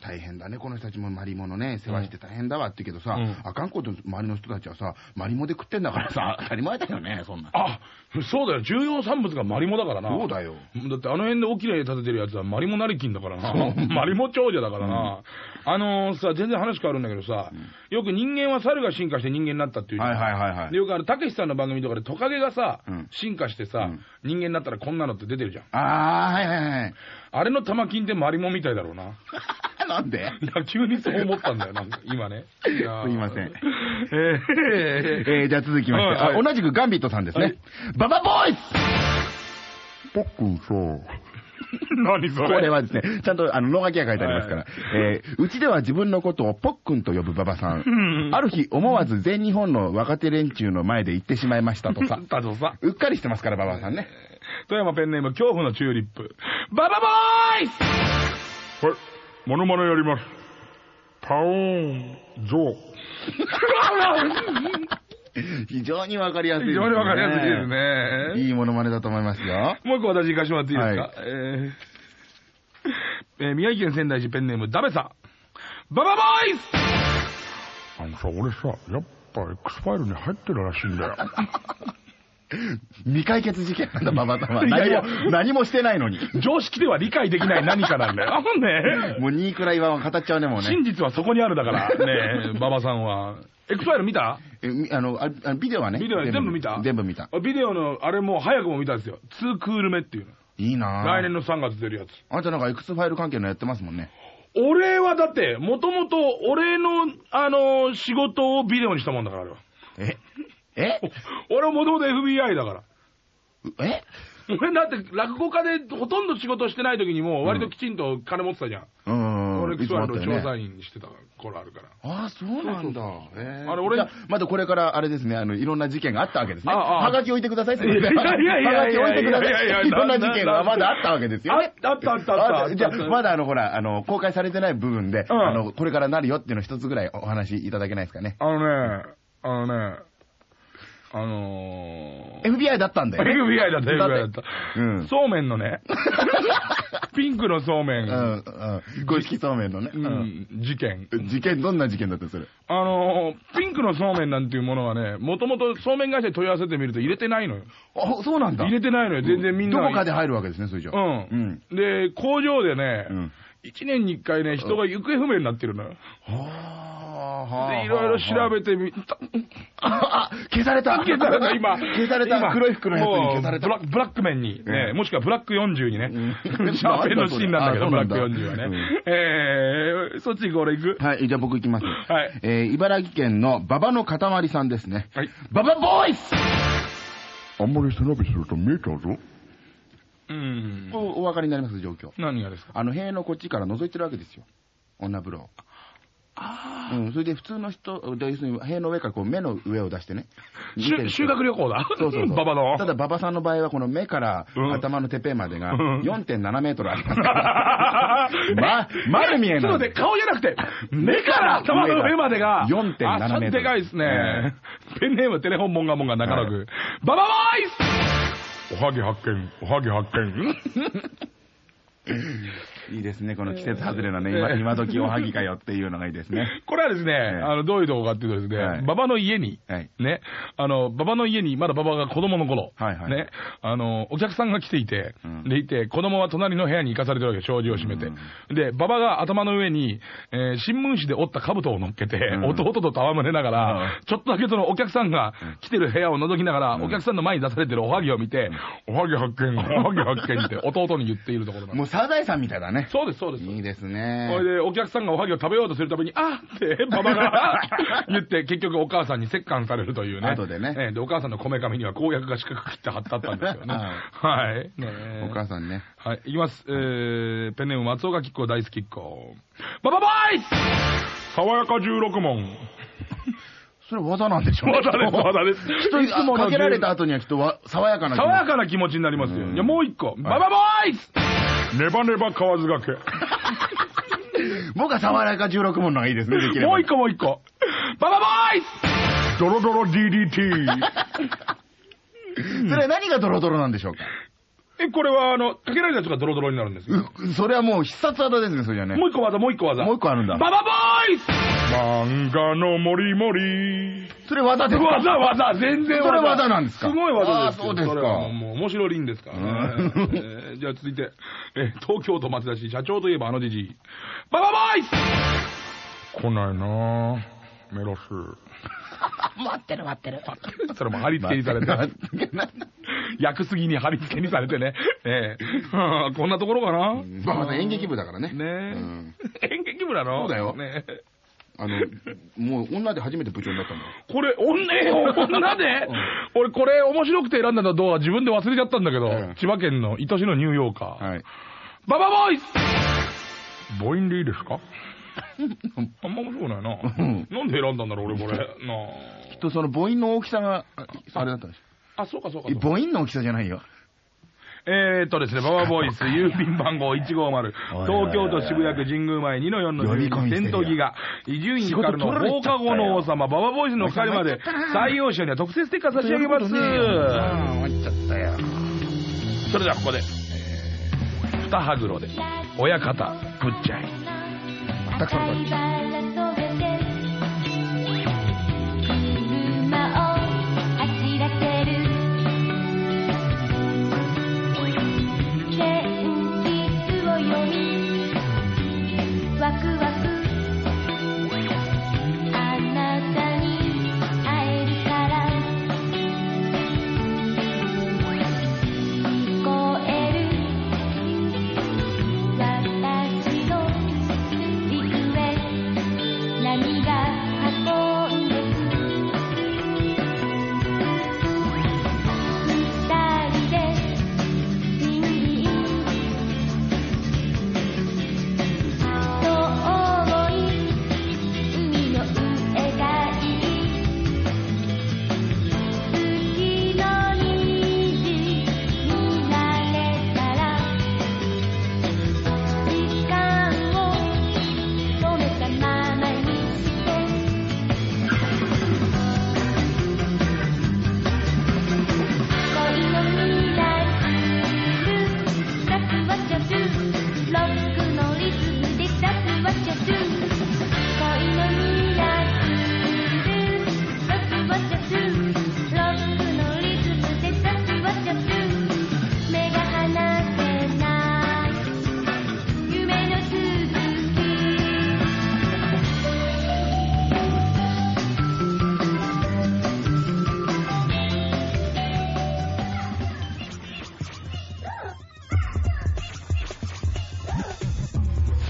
大変だね、この人たちもマリモのね、世話して大変だわって言うけどさ、うんアカンコと周りの人たちはさ、マリモで食ってんだからさ、当たり前だよね、そんな。あ、そうだよ。重要産物がマリモだからな。そうだよ。だってあの辺で大きな家建ててるやつはマリモなりきんだからな。マリモ長者だからな。あのさ、全然話変わるんだけどさ、よく人間は猿が進化して人間になったっていうはいはいはいはいでよくあの、たけしさんの番組とかでトカゲがさ、うん進化してさ、うん人間になったらこんなのって出てるじゃん。あー、はいはいはい。あれの玉金ってマリモみたいだろうな。なんで？いや、急にそう思ったんだよ、なんか、今ね。す すいません。えー、えー、じゃあ続きまして、はいあ同じくガンビットさんですね。はいババボーイスポックンさ、何そこれはですね、ちゃんとあの、脳書きが書いてありますから、えーうちでは自分のことをポックンと呼ぶ馬場さん。ある日、思わず全日本の若手連中の前で言ってしまいましたとさ。だとさ。うっかりしてますから、馬場さんね。富山ペンネーム、恐怖のチューリップ。ババボーイスはい、モノマネやります。パオーン、ゾウ。非常にわかりやすいですね。非常にわかりやすいですね。いいモノマネだと思いますよ。もう一個私行かしてもらっていいですか、はいえーえー宮城県仙台市ペンネーム、ダメさん。ババボーイスあのさ、俺さ、やっぱ X ファイルに入ってるらしいんだよ。未解決事件なんだ、馬場さんは。いやいや何も、何もしてないのに。常識では理解できない何かなんだよ。あのね、もう、ニークライワンは語っちゃうね、もうね真。実はそこにあるだから、ね、馬場さんは。X ファイル見た？えみあの、ああビデオはね。ビデオ全部見た全部見た？ビデオの、あれもう早くも見たんですよ。2クール目っていうの。いいなぁ来年の3月出るやつ。あんたなんか X ファイル関係のやってますもんね。俺はだって、もともと俺の、あの、仕事をビデオにしたもんだから、あれは。ええ？俺はもともと FBI だから。え？俺だって落語家でほとんど仕事してない時にも割ときちんと金持ってたじゃん。うーん。俺、いクソの調査員してた頃あるから。ああ、そうなんだ。あれ俺まだこれからあれですね、あの、いろんな事件があったわけですね。ああはがき置いてくださいっていやいやいや置いてください。いろんな事件がまだあったわけですよね。ああったあったあったじゃあ、まだあの、ほら、あの、公開されてない部分で、うんあの、これからなるよっていうのを一つぐらいお話いただけないですかね。あのね、あのね、あのー、FBI だったんだよね。FBI だった、FBI だった。うん。そうめんのね、ピンクのそうめん、うん、うん。公式そうめんのね。ううん。ん事件。事件、どんな事件だったそれ？あのー、ピンクのそうめんなんていうものはね、もともとそうめん会社に問い合わせてみると入れてないのよ。あ、そうなんだ。入れてないのよ、全然みんな。どこかで入るわけですね、それじゃあ。うん。で、工場でね、うん。一年に一回ね、人が行方不明になってるのよ。はで、いろいろ調べてみた、あ、あ消された消された、今。消された今黒い服のやつに消されたブラックブラック面に、ね、うんもしくはブラック40にね。うんシャーペンのシーンなんだけど、あブラックそうなんだ40はね。うんえー、そっち行こう、俺行く。はい、じゃあ僕行きます。はいえー、茨城県の馬場の塊さんですね。はい。馬場ボーイスあんまり背伸びすると見えちゃうぞ。うん。おお分かりになります状況。何がですか？あの、塀のこっちから覗いてるわけですよ。女風呂うん、それで普通の人、で要するに塀の上からこう目の上を出してね。修学旅行だ。そうそうそう。ババの。ただ、馬場さんの場合は、この目からうん頭のてっぺんまでがうん4.7メートルありますから。ま、丸見えなんでちょっと待って、顔じゃなくて、目から頭の上までが、4.7あそれメートルでかいですね。ペンネームテレフォンモンガモンガ中野区。ババボーイス おはぎ発見、おはぎ発見。いいですね、この季節外れのね、今今時おはぎかよっていうのがいいですね。これはですね、えあの、どういうとこかっていうとですね、はい。馬場の家に、はい。ね、あの、馬場の家に、まだ馬場が子供の頃、ね、あの、お客さんが来ていて、うん。でいて、子供は隣の部屋に行かされてるわけ、障子を閉めて。で、馬場が頭の上に、えー新聞紙で折った兜を乗っけて、ん。弟と戯れながら、ちょっとだけそのお客さんが来てる部屋を覗きながら、お客さんの前に出されてるおはぎを見て、おはぎ発見、おはぎ発見って弟に言っているところなんです。もう、サザエさんみたいだね。そうです、そうです。いいですそね。れで、お客さんがおはぎを食べようとするたびに、あーって、馬場が 言って、結局お母さんに折檻されるというね。後でねええで、お母さんのこめかみには公約が四角く切って貼ってあったんですよね。はい。ねえお母さんね。はい、いきます。えー、ペンネーム松岡きっこ大好きっ子。ババボーイス爽やか16問。それ技なんでしょうね。技です、技です。人いつものかけられた後にはきっとわ爽やかな気持ち爽やかな気持ちになりますよ。うんいや、もう一個。ババボーイスネバネバ河津がけ。僕は爽やか16問の方がいいですね、できれば。もう一個、もう一個。ババボーイスドロドロ DDT。それは何がドロドロなんでしょうか？え、これは、あの、かけられたやつがドロドロになるんですよ。うそれはもう必殺技ですね、それじゃね。もう一個技、もう一個技。もう一個あるんだババボーイス漫画のモリモリ。それ技ですか？技、技、全然技。それ技なんですか？すごい技ですよ。そうですかれはもう、面白いんですからね。う んえーじゃあ続いて、えー東京都町田市、社長といえばあのじじい。ババボーイス来ないなぁ。メロス。待ってる待ってる。それも貼り付けにされて、薬杉に貼り付けにされてね。ええはあ こんなところかな。まあまだ演劇部だからね。ね演劇部なのそうだよねえあの、もう女で初めて部長になったんだよ。これ、女、え女で、俺これ面白くて選んだの動画自分で忘れちゃったんだけど、ええ千葉県の愛しのニューヨーカー。はい。ババボーイス母音でいいですか？あんま面白くないな。んなんで選んだんだろう、俺これ。なきっとその母音の大きさが、ああれだったんですあ。あ、そうかそうかえそうか。母音の大きさじゃないよ。えーっとですね、ババボーイス、郵便番号150、東京都渋谷区神宮前2の4の呼び込みしてる戦闘機が、伊集院光の放課後の王様、ババボーイスの2人まで、採用者には特設ステッカー差し上げます。終わっちゃったよ。それではここで、えー、二羽黒で、親方、ぶっちゃい。たくさ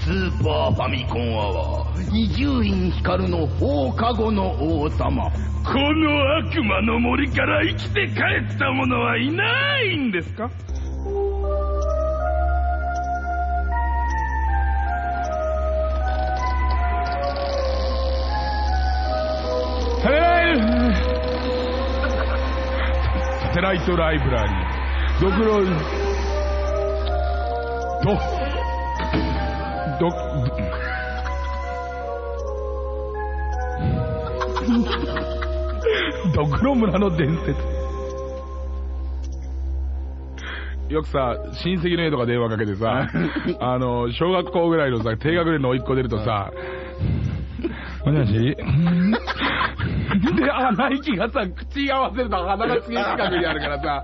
スーパーファミコンアワー伊集院光の放課後の王様。この悪魔の森から生きて帰った者はいないんですか？サテライトライブラリー。ドクロイッド、ドクロ村の伝説。よくさ、親戚の家とか電話かけてさ、あの、小学校ぐらいのさ、低学年の甥っ子出るとさ、もしもしで、鼻息がさ、口合わせると鼻がすげえ近くにあるからさ、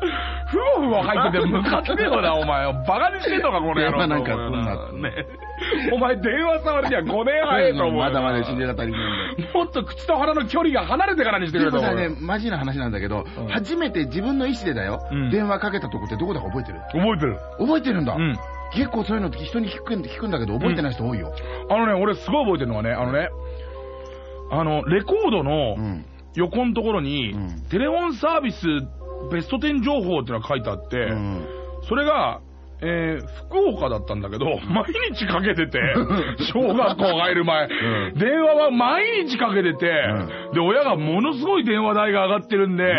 ふわふわ入っててムカつくよな、お前。バカにしてんのか、この野郎。なんかね。お前、電話触るには5年早いと思うよ。まだまだ信じが足りないんだよ。もっと口と鼻の距離が離れてからにしてくでれと思うね、マジな話なんだけど、うん初めて自分の意思でだよ、うん電話かけたとこってどこだか覚えてる？覚えてる。覚えてるんだ。うん。結構そういうのって人に聞くん聞くんだけど、覚えてない人多いよ。あのね、俺すごい覚えてるのはね、あのね、あの、レコードのうん。横のところに、うんテレフォンサービスベスト10情報っていうのが書いてあって、うんそれが、えー福岡だったんだけど、毎日かけてて、小学校入る前、うん。電話は毎日かけてて、で、親がものすごい電話代が上がってるんで、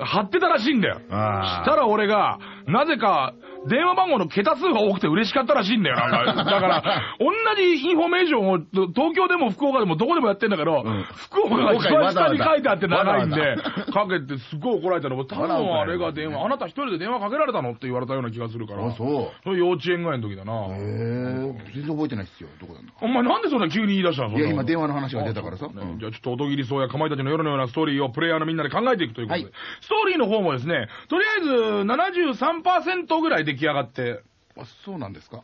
貼ってたらしいんだよ。したら俺が、なぜか、電話番号の桁数が多くて嬉しかったらしいんだよ、なんか。だから、同じインフォメーションを、東京でも福岡でもどこでもやってんだけど、うん福岡が一番下に書いてあって長いんで、かけてすごい怒られたの。多分あれが電話、あなた一人で電話かけられたのって言われたような気がするから。あ、そう。それ幼稚園ぐらいの時だな。へえ、全然覚えてないっすよ。どこだろお前なんでそんな急に言い出したの？ういや、今電話話の話が出たからさ。じゃあちょっと音切りそうやかまいたちの夜のようなストーリーをプレイヤーのみんなで考えていくということで、はいストーリーの方もですね、とりあえず73%ぐらい出来上がって、あ、そうなんですか。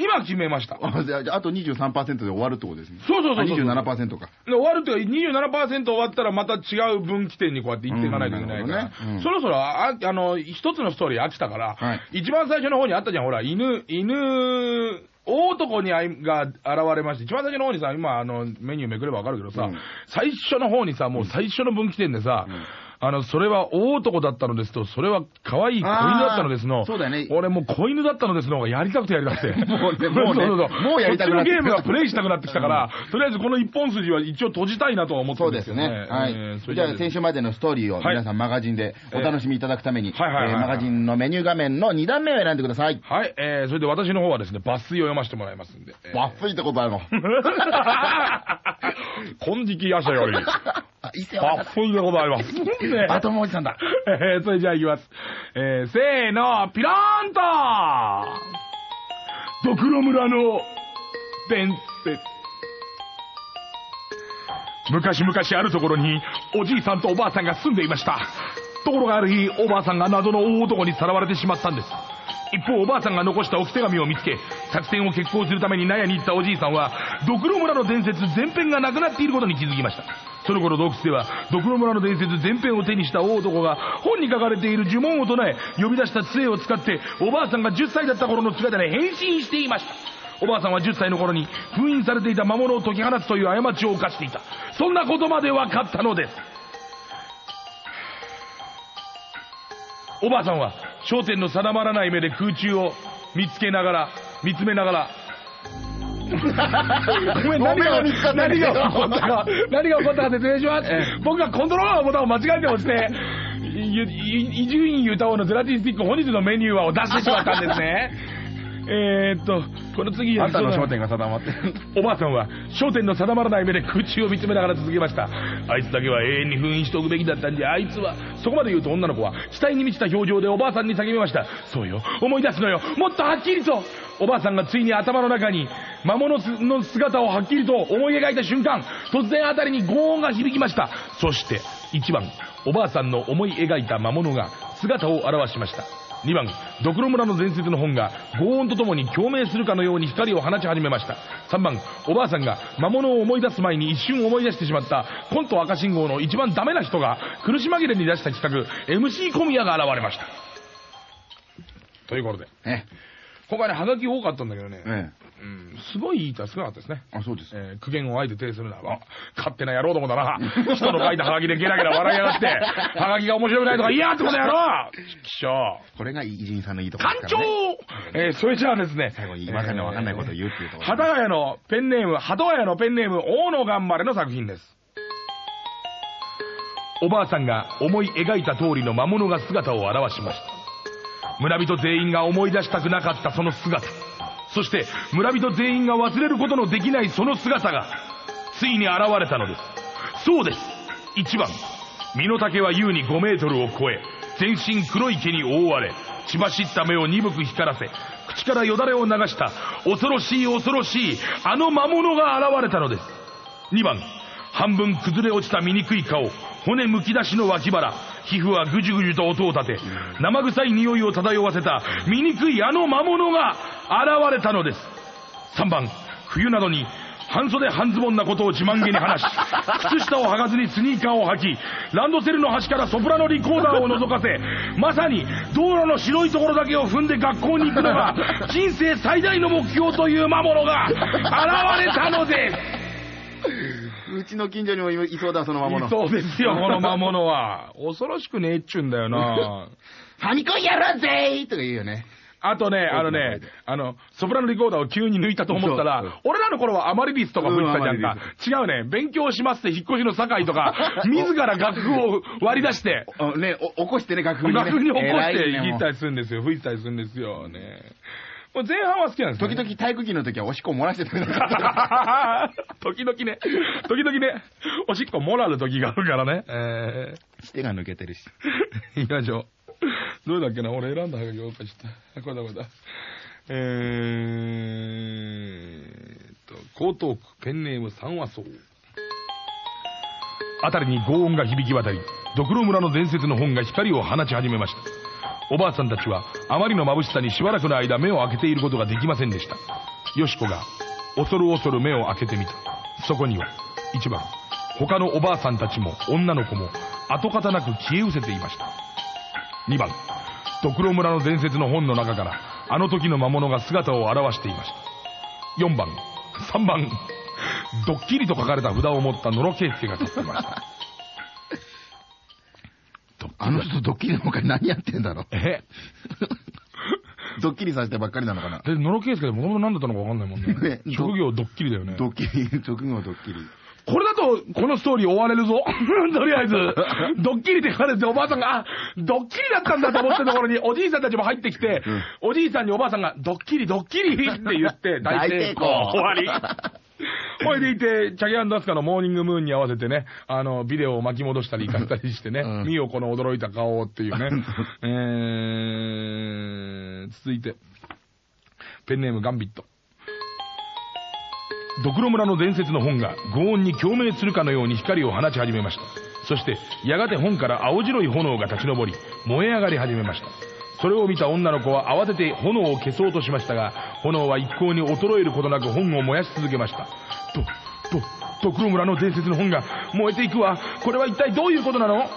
今決めました。あと23%で終わるってことですね。そうそうそうそう。あ27%か。で終わるっていうか、27%終わったらまた違う分岐点にこうやって行っていかないといけないから、ね。うん。そろそろあ、あの、一つのストーリー飽きたから、はい。一番最初の方にあったじゃん、ほら、犬、犬、大男にあいが現れまして、一番最初の方にさ、今、あの、メニューめくればわかるけどさ、うん。最初の方にさ、もう最初の分岐点でさ、あの、それは大男だったのですと、それは可愛い子犬だったのですの、そうだよね俺もう子犬だったのですの方がやりたくてやりたくて。もうねもうねもうやりたくなってのゲームがプレイしたくなってきたから、とりあえずこの一本筋は一応閉じたいなとは思ってそうですね。ね。はい。じゃあ、先週までのストーリーをはい皆さんマガジンでお楽しみいただくために、マガジンのメニュー画面の2段目を選んでください。はい、えー、それで私の方はですね、抜粋を読ませてもらいますんで。えーバッフィーってことだよ。金色夜叉より、あ、いいっすよ。抜粋でございます。ね バトンおじさんだ。えー、それじゃあいきます。えー、せーの、ピローンとドクロ村の伝説。昔々あるところに、おじいさんとおばあさんが住んでいました。ところがある日、おばあさんが謎の大男にさらわれてしまったんです。一方、おばあさんが残した置き手紙を見つけ、作戦を決行するために納屋に行ったおじいさんは、ドクロ村の伝説全編がなくなっていることに気づきました。その頃洞窟では、ドクロ村の伝説全編を手にした大男が、本に書かれている呪文を唱え、呼び出した杖を使って、おばあさんが10歳だった頃の姿で変身していました。おばあさんは10歳の頃に封印されていた魔物を解き放つという過ちを犯していた。そんなことまで分かったのです。おばあさんは焦点の定まらない目で空中を見つけながら、見つめながら、ごめん、何がごめん見つかった何が起こったか、何が起こったか説明します。僕がコントローラーのボタンを間違えて押して、伊集院ゆたおのゼラチンスティック本日のメニューはを出してしまったんですね。えーっと、この次あんたの焦点がが定まってる。おばあさんは焦点の定まらない目で空中を見つめながら続けました。あいつだけは永遠に封印しておくべきだったんじゃ。あいつはそこまで言うと女の子は期待に満ちた表情でおばあさんに叫びました。そうよ。思い出すのよ。もっとはっきりと。おばあさんがついに頭の中に魔物の姿をはっきりと思い描いた瞬間突然あたりに轟音が響きました。そして1番おばあさんの思い描いた魔物が姿を現しました2番、ドクロ村の伝説の本が轟音とともに共鳴するかのように光を放ち始めました。3番、おばあさんが魔物を思い出す前に一瞬思い出してしまったコント赤信号の一番ダメな人が苦し紛れに出した企画 MC 小宮が現れました。ということで、え今回ね、ハガキ多かったんだけどね、え。えうん、すごいいい人は少なかったですね。え。あ、そうです。えー苦言をあえて呈するならば、勝手な野郎どもだな。人の書いたハガキでゲラゲラ笑いやがって、ハガキが面白くないとか嫌ってことやろきしょこれが偉人さんのいいところ館長ですからね。えーそれじゃあですね。最後にわかんないわかんないことを言うっていうところ。幡ヶ谷のペンネーム、鳩ヶ谷のペンネーム、大野頑張れの作品です。おばあさんが思い描いた通りの魔物が姿を現しました村人全員が思い出したくなかったその姿そして村人全員が忘れることのできないその姿がついに現れたのです。そうです。1番身の丈は優に5メートルを超え全身黒い毛に覆われ血走った目を鈍く光らせ口からよだれを流した恐ろしい恐ろしいあの魔物が現れたのです。2番半分崩れ落ちた醜い顔骨むき出しの脇腹皮膚はぐじゅぐじゅと音を立て生臭い匂いを漂わせた醜いあの魔物が現れたのです。3番冬などに半袖半ズボンなことを自慢げに話し 靴下を履かずにスニーカーを履きランドセルの端からソプラノリコーダーを覗かせまさに道路の白いところだけを踏んで学校に行くのが 人生最大の目標という魔物が現れたのですうちの近所にもいそうだ、その魔物。いそうですよ、この魔物は。恐ろしくねえっちゅうんだよな。ファミコンやろうぜーとか言うよね。あとね、あのね、あの、ソプラノリコーダーを急に抜いたと思ったら、俺らの頃はアマリリスとか吹いてたじゃんか。違うね、勉強しますって引っ越しの堺とか、自ら楽譜を割り出して、ね、起こしてね、楽譜に、ね。楽譜に起こして弾いたりするんですよ。吹いたりするんですよね。もう前半は好きなんですよ、ね。時々体育着の時はおしっこ漏らしてた 時々ね、時々ね、おしっこ漏らる時があるからね。えー、手が抜けてるし。行きましょう。どれだっけな？俺選んだはがきおかしった。これだこれだ。えーと、江東区ペンネーム三和荘。あたりに轟音が響き渡り、ドクロ村の伝説の本が光を放ち始めました。おばあさんたちはあまりの眩しさにしばらくの間目を開けていることができませんでした。よしこが恐る恐る目を開けてみた。そこには、一番、他のおばあさんたちも女の子も跡形なく消え失せていました。2番、ドクロ村の伝説の本の中からあの時の魔物が姿を現していました。4番、3番、ドッキリと書かれた札を持った野呂圭介が立っていました。あの人ドッキリの他に何やってんだろう？え？ドッキリさせてばっかりなのかな？で、野呂圭介でもともと何だったのか分かんないもんね。ね職業ドッキリだよね。ドッキリ、職業ドッキリ。これだと、このストーリー終われるぞ。とりあえず、ドッキリって書かれて、おばあさんが、あ、ドッキリだったんだと思ってるところに、おじいさんたちも入ってきて、おじいさんにおばあさんが、ドッキリ、ドッキリって言って。大成功終わり。ほいでいて、チャゲアスカのモーニングムーンに合わせてね、あの、ビデオを巻き戻したり行かせたりしてね、うんミオこの驚いた顔っていうね。えー、続いて、ペンネームガンビット。ドクロ村の伝説の本が轟音に共鳴するかのように光を放ち始めました。そして、やがて本から青白い炎が立ち上り、燃え上がり始めました。それを見た女の子は慌てて炎を消そうとしましたが、炎は一向に衰えることなく本を燃やし続けました。と、と、ドクロ村の伝説の本が燃えていくわ。これは一体どういうことなの？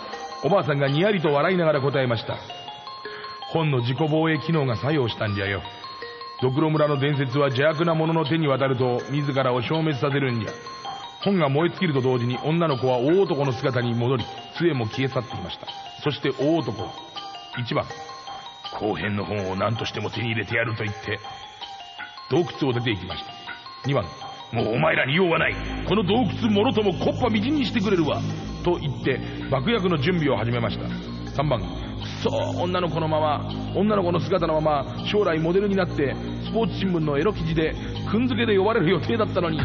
おばあさんがにやりと笑いながら答えました。本の自己防衛機能が作用したんじゃよ。ドクロ村の伝説は邪悪な者の手に渡ると自らを消滅させるんじゃ。本が燃え尽きると同時に女の子は大男の姿に戻り、杖も消え去っていました。そして大男は、1番、後編の本を何としても手に入れてやると言って、洞窟を出て行きました。2番、もうお前らに用はない。この洞窟もろともこっぱみじんにしてくれるわ。と言って、爆薬の準備を始めました。3番、くそ女の子のまま、女の子の姿のまま、将来モデルになって、スポーツ新聞のエロ記事で、くんづけで呼ばれる予定だったのに、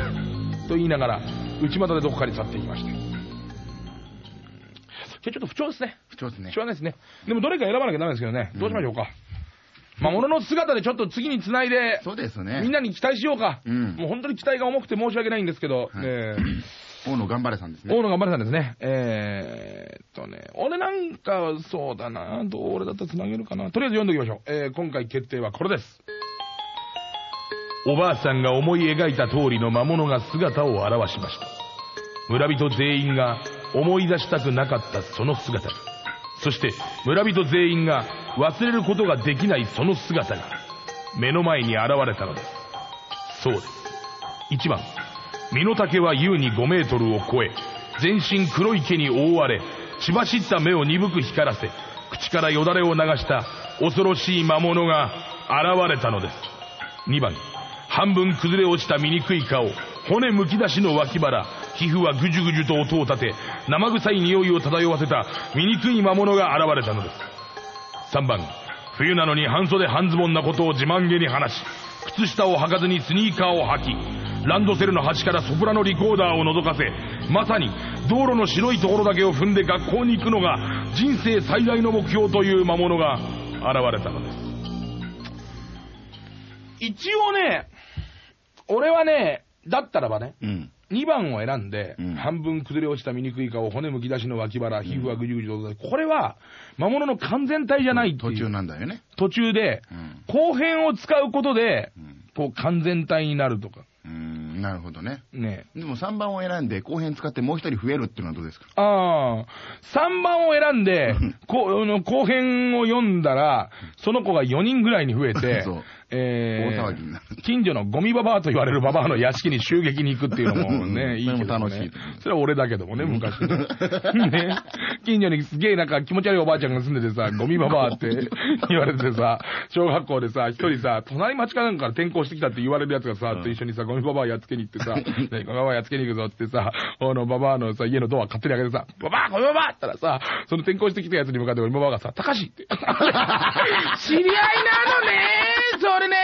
と言いながら、内股でどこかに去っていきました。ちょっと不調ですね。不調ですねしょうがないですね。でもどれか選ばなきゃダメですけどね。どうしましょうか。まあ、ものの姿でちょっと次に繋いで、そうですね。みんなに期待しようか。うんもう本当に期待が重くて申し訳ないんですけど、はいえー 大野頑張れさんですね。大野頑張れさんですね。えーっとね、俺なんか、そうだな、どう俺だったら繋げるかな。とりあえず読んでおきましょう。えー今回決定はこれです。おばあさんが思い描いた通りの魔物が姿を現しました。村人全員が思い出したくなかったその姿が、そして村人全員が忘れることができないその姿が、目の前に現れたのです。そうです。1番、身の丈は優に5メートルを超え、全身黒い毛に覆われ、血走った目を鈍く光らせ、口からよだれを流した恐ろしい魔物が現れたのです。2番、半分崩れ落ちた醜い顔、骨むき出しの脇腹、皮膚はぐじゅぐじゅと音を立て、生臭い匂いを漂わせた醜い魔物が現れたのです。3番、冬なのに半袖半ズボンなことを自慢げに話し、靴下を履かずにスニーカーを履き、ランドセルの端からソプラノリコーダーを覗かせ、まさに道路の白いところだけを踏んで学校に行くのが人生最大の目標という魔物が現れたのです。一応ね、俺はね、だったらばね、うん。2番を選んで、うん。半分崩れ落ちた醜い顔、骨むき出しの脇腹、皮膚はぐじゅぐじゅと、これは魔物の完全体じゃないっていう途中なんだよね。途中で、うん。後編を使うことで、うん。こう完全体になるとか、うん、なるほどね。ね。でも3番を選んで後編使ってもう一人増えるっていうのはどうですか？ああ、3番を選んで、この後編を読んだら、その子が4人ぐらいに増えて そう、えー近所のゴミババアと言われるババアの屋敷に襲撃に行くっていうのも うんね、いいけど、ね。楽しいそれは俺だけどもね、昔ね。ね。近所にすげえなんか気持ち悪いおばあちゃんが住んでてさ、ゴミババアって 言われててさ、小学校でさ、一人さ、隣町かなんか転校してきたって言われるやつがさ、と一緒にさ、ゴミババアやっつけに行ってさ、ねゴミババアやっつけに行くぞってさ、あの、ババアのさ、家のドア勝手に開けてさ、ババアゴミババアったらさ、その転校してきたやつに向かってゴミババアがさ、たかしって。知り合いなのねそれね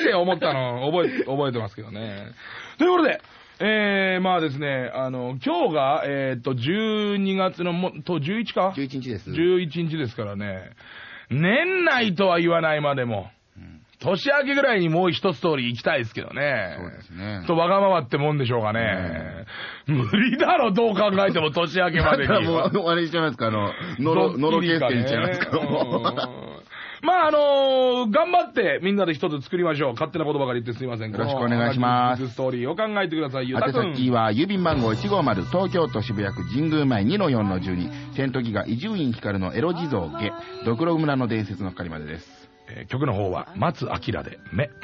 って思ったの、覚え、覚えてますけどね。ということで、えー、まあですね、あの、今日が、えーっと、12月のも、と、11か？11日です。11日ですからね、年内とは言わないまでも、年明けぐらいにもう一ストーリー行きたいですけどね。そうですね。とわがままってもんでしょうかね。無理だろ、どう考えても年明けまでに。もう、あれしちゃいますか、あの、ノロ、ノロケースにしちゃいますか、まああのー頑張ってみんなで一つ作りましょう。勝手なことばかり言ってすいません。よろしくお願いしますストーリーを考えてください。ゆう。たくん。宛先は、郵便番号150、東京都渋谷区神宮前2-4-12、戦闘機が伊集院光のエロ地蔵下、ドクロ村の伝説の係までです。えー曲の方は、松明で、目。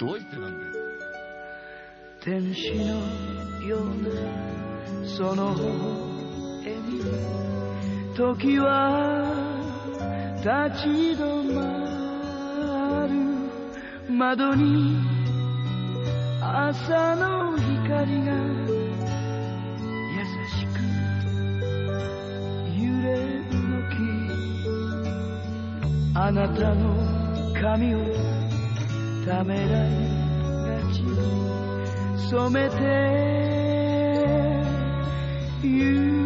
どうしてなんだよ。天使のようなその絵に時は立ち止まる窓に朝の光が優しく揺れ動きあなたの髪をためらいがちに染めてゆく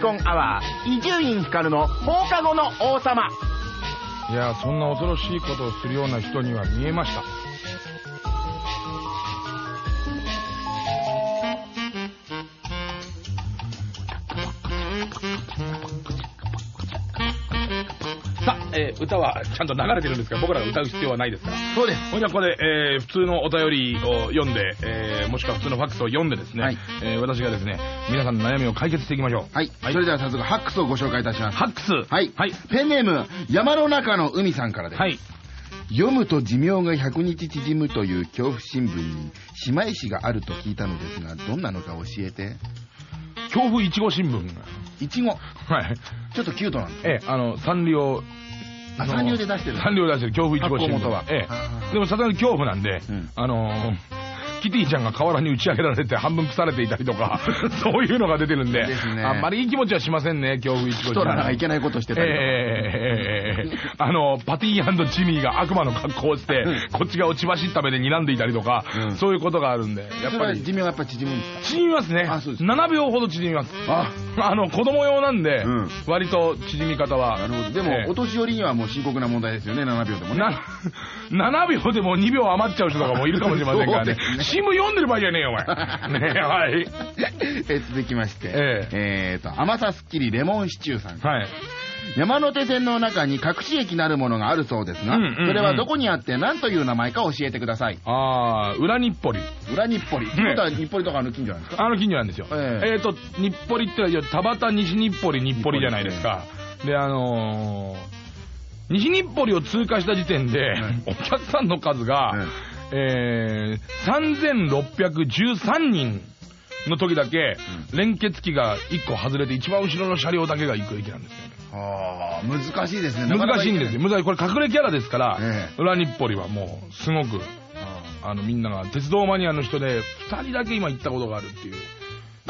コンアワー、伊集院光の放課後の王様。いや、そんな恐ろしいことをするような人には見えました。歌はちゃんと流れてるんですが、僕らが歌う必要はないですから。そうです。ほいじゃあここで、えー普通のお便りを読んで、えーもしくは普通のファックスを読んでですね、はいえー私がですね、皆さんの悩みを解決していきましょう。はい。それでは早速、ハックスをご紹介いたします。ハックス。はい。はい。ペンネーム、山の中の海さんからです。はい。読むと寿命が100日縮むという恐怖新聞に、姉妹誌があると聞いたのですが、どんなのか教えて。恐怖いちご新聞。いちご。はい。ちょっとキュートなんです。ええ、あの、サンリオ。あサンリオで出してるサンリオで出してる恐怖いちご新聞。えあえ。ーでもさすがに恐怖なんで、うんあのーキティちゃんが河原に打ち上げられて半分腐れていたりとか、そういうのが出てるんで、あんまりいい気持ちはしませんね、恐怖いちご人らがいけないことしてたり。ええええええあの、パティジミーが悪魔の格好をして、こっちが落ち走った目で睨んでいたりとか、うんそういうことがあるんで、やっぱりは寿命がやっぱ縮むんですか？縮みますね。あそうです7秒ほど縮みます。あ、あの、子供用なんで、うん割と縮み方は。なるほど。でも、ええお年寄りにはもう深刻な問題ですよね、7秒でもね。な、7秒でも2秒余っちゃう人とかもいるかもしれませんから。ね新聞読んでる場合じゃねえよ、お前。ねはい。えー続きまして、ええーと、甘さすっきりレモンシチューさん。はい。山手線の中に隠し駅なるものがあるそうですが、うんうんうんそれはどこにあって何という名前か教えてください。あー、裏日暮里。裏日暮里。ってことは日暮里とかの近所なんですか？あの近所なんですよ。えええっ、と、日暮里って田端西日暮里、日暮里じゃないですか。で、あのー、西日暮里を通過した時点で、お客さんの数が、えー、3613人の時だけ、連結機が1個外れて、一番後ろの車両だけが行く駅なんですよね。ああ、難しいですね。難しいんですよ。難しい。これ隠れキャラですから、え裏日暮里はもう、すごく、あの、みんなが、鉄道マニアの人で、2人だけ今行ったことがあるっていう。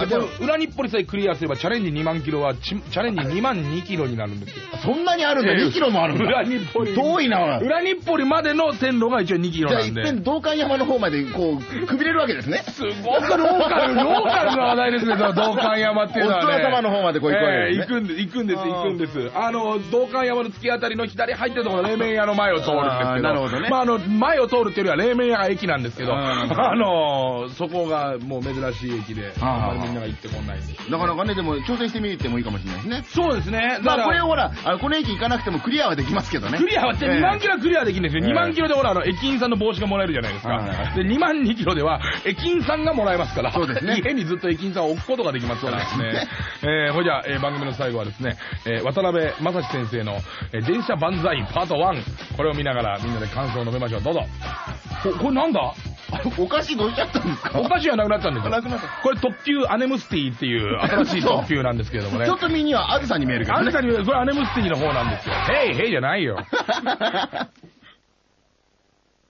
あで、これ裏日暮里さえクリアすれば、チャレンジ2万キロは、チチャレンジ2万2キロになるんですよ。そんなにあるんだ、2キロもあるんだ。裏日暮里。遠いな。裏日暮里までの線路が一応2キロじゃあなんで。一遍道館山の方までこう、くびれるわけですね。すごくローカル、ローカルな話題ですね、道館山っていうのはね。お空様の方までこう行くわけですねええ行くんです、行くんです、行くんです。あの、道館山の突き当たりの左入ってるところ、冷麺屋の前を通るんですけど。なるほどねまあ、あの、前を通るっていうよりは冷麺屋が駅なんですけど、あの、そこがもう珍しい駅で、あーあんまりみんなが行ってこないんです。なかなかね、でも挑戦してみてもいいかもしれないですね。そうですね。まあこれをほら、あのこの駅行かなくてもクリアはできますけどね。クリアはって2万キロはクリアできるんですよ。ええ2万キロでほら、あの、駅員さんの帽子がもらえるじゃないですか。で、2万2キロでは、駅員さんがもらえますから、そうですね 家にずっと駅員さんを置くことができますからですね。えー、ほいじゃあ、えー番組の最後はですね、えー渡辺正史先生の、えー電車万歳パート1。これを見ながらみんなで感想を述べましょう。どうぞ。ここれなんだ？お菓子どうしちゃったんですか？お菓子がなくなったんですよなくなった。これ特急アネムスティっていう 新しい特急なんですけれどもね。ちょっと見にはあずさに見えるけどね。あんたに、これアネムスティの方なんですよ。ヘイヘイじゃないよ。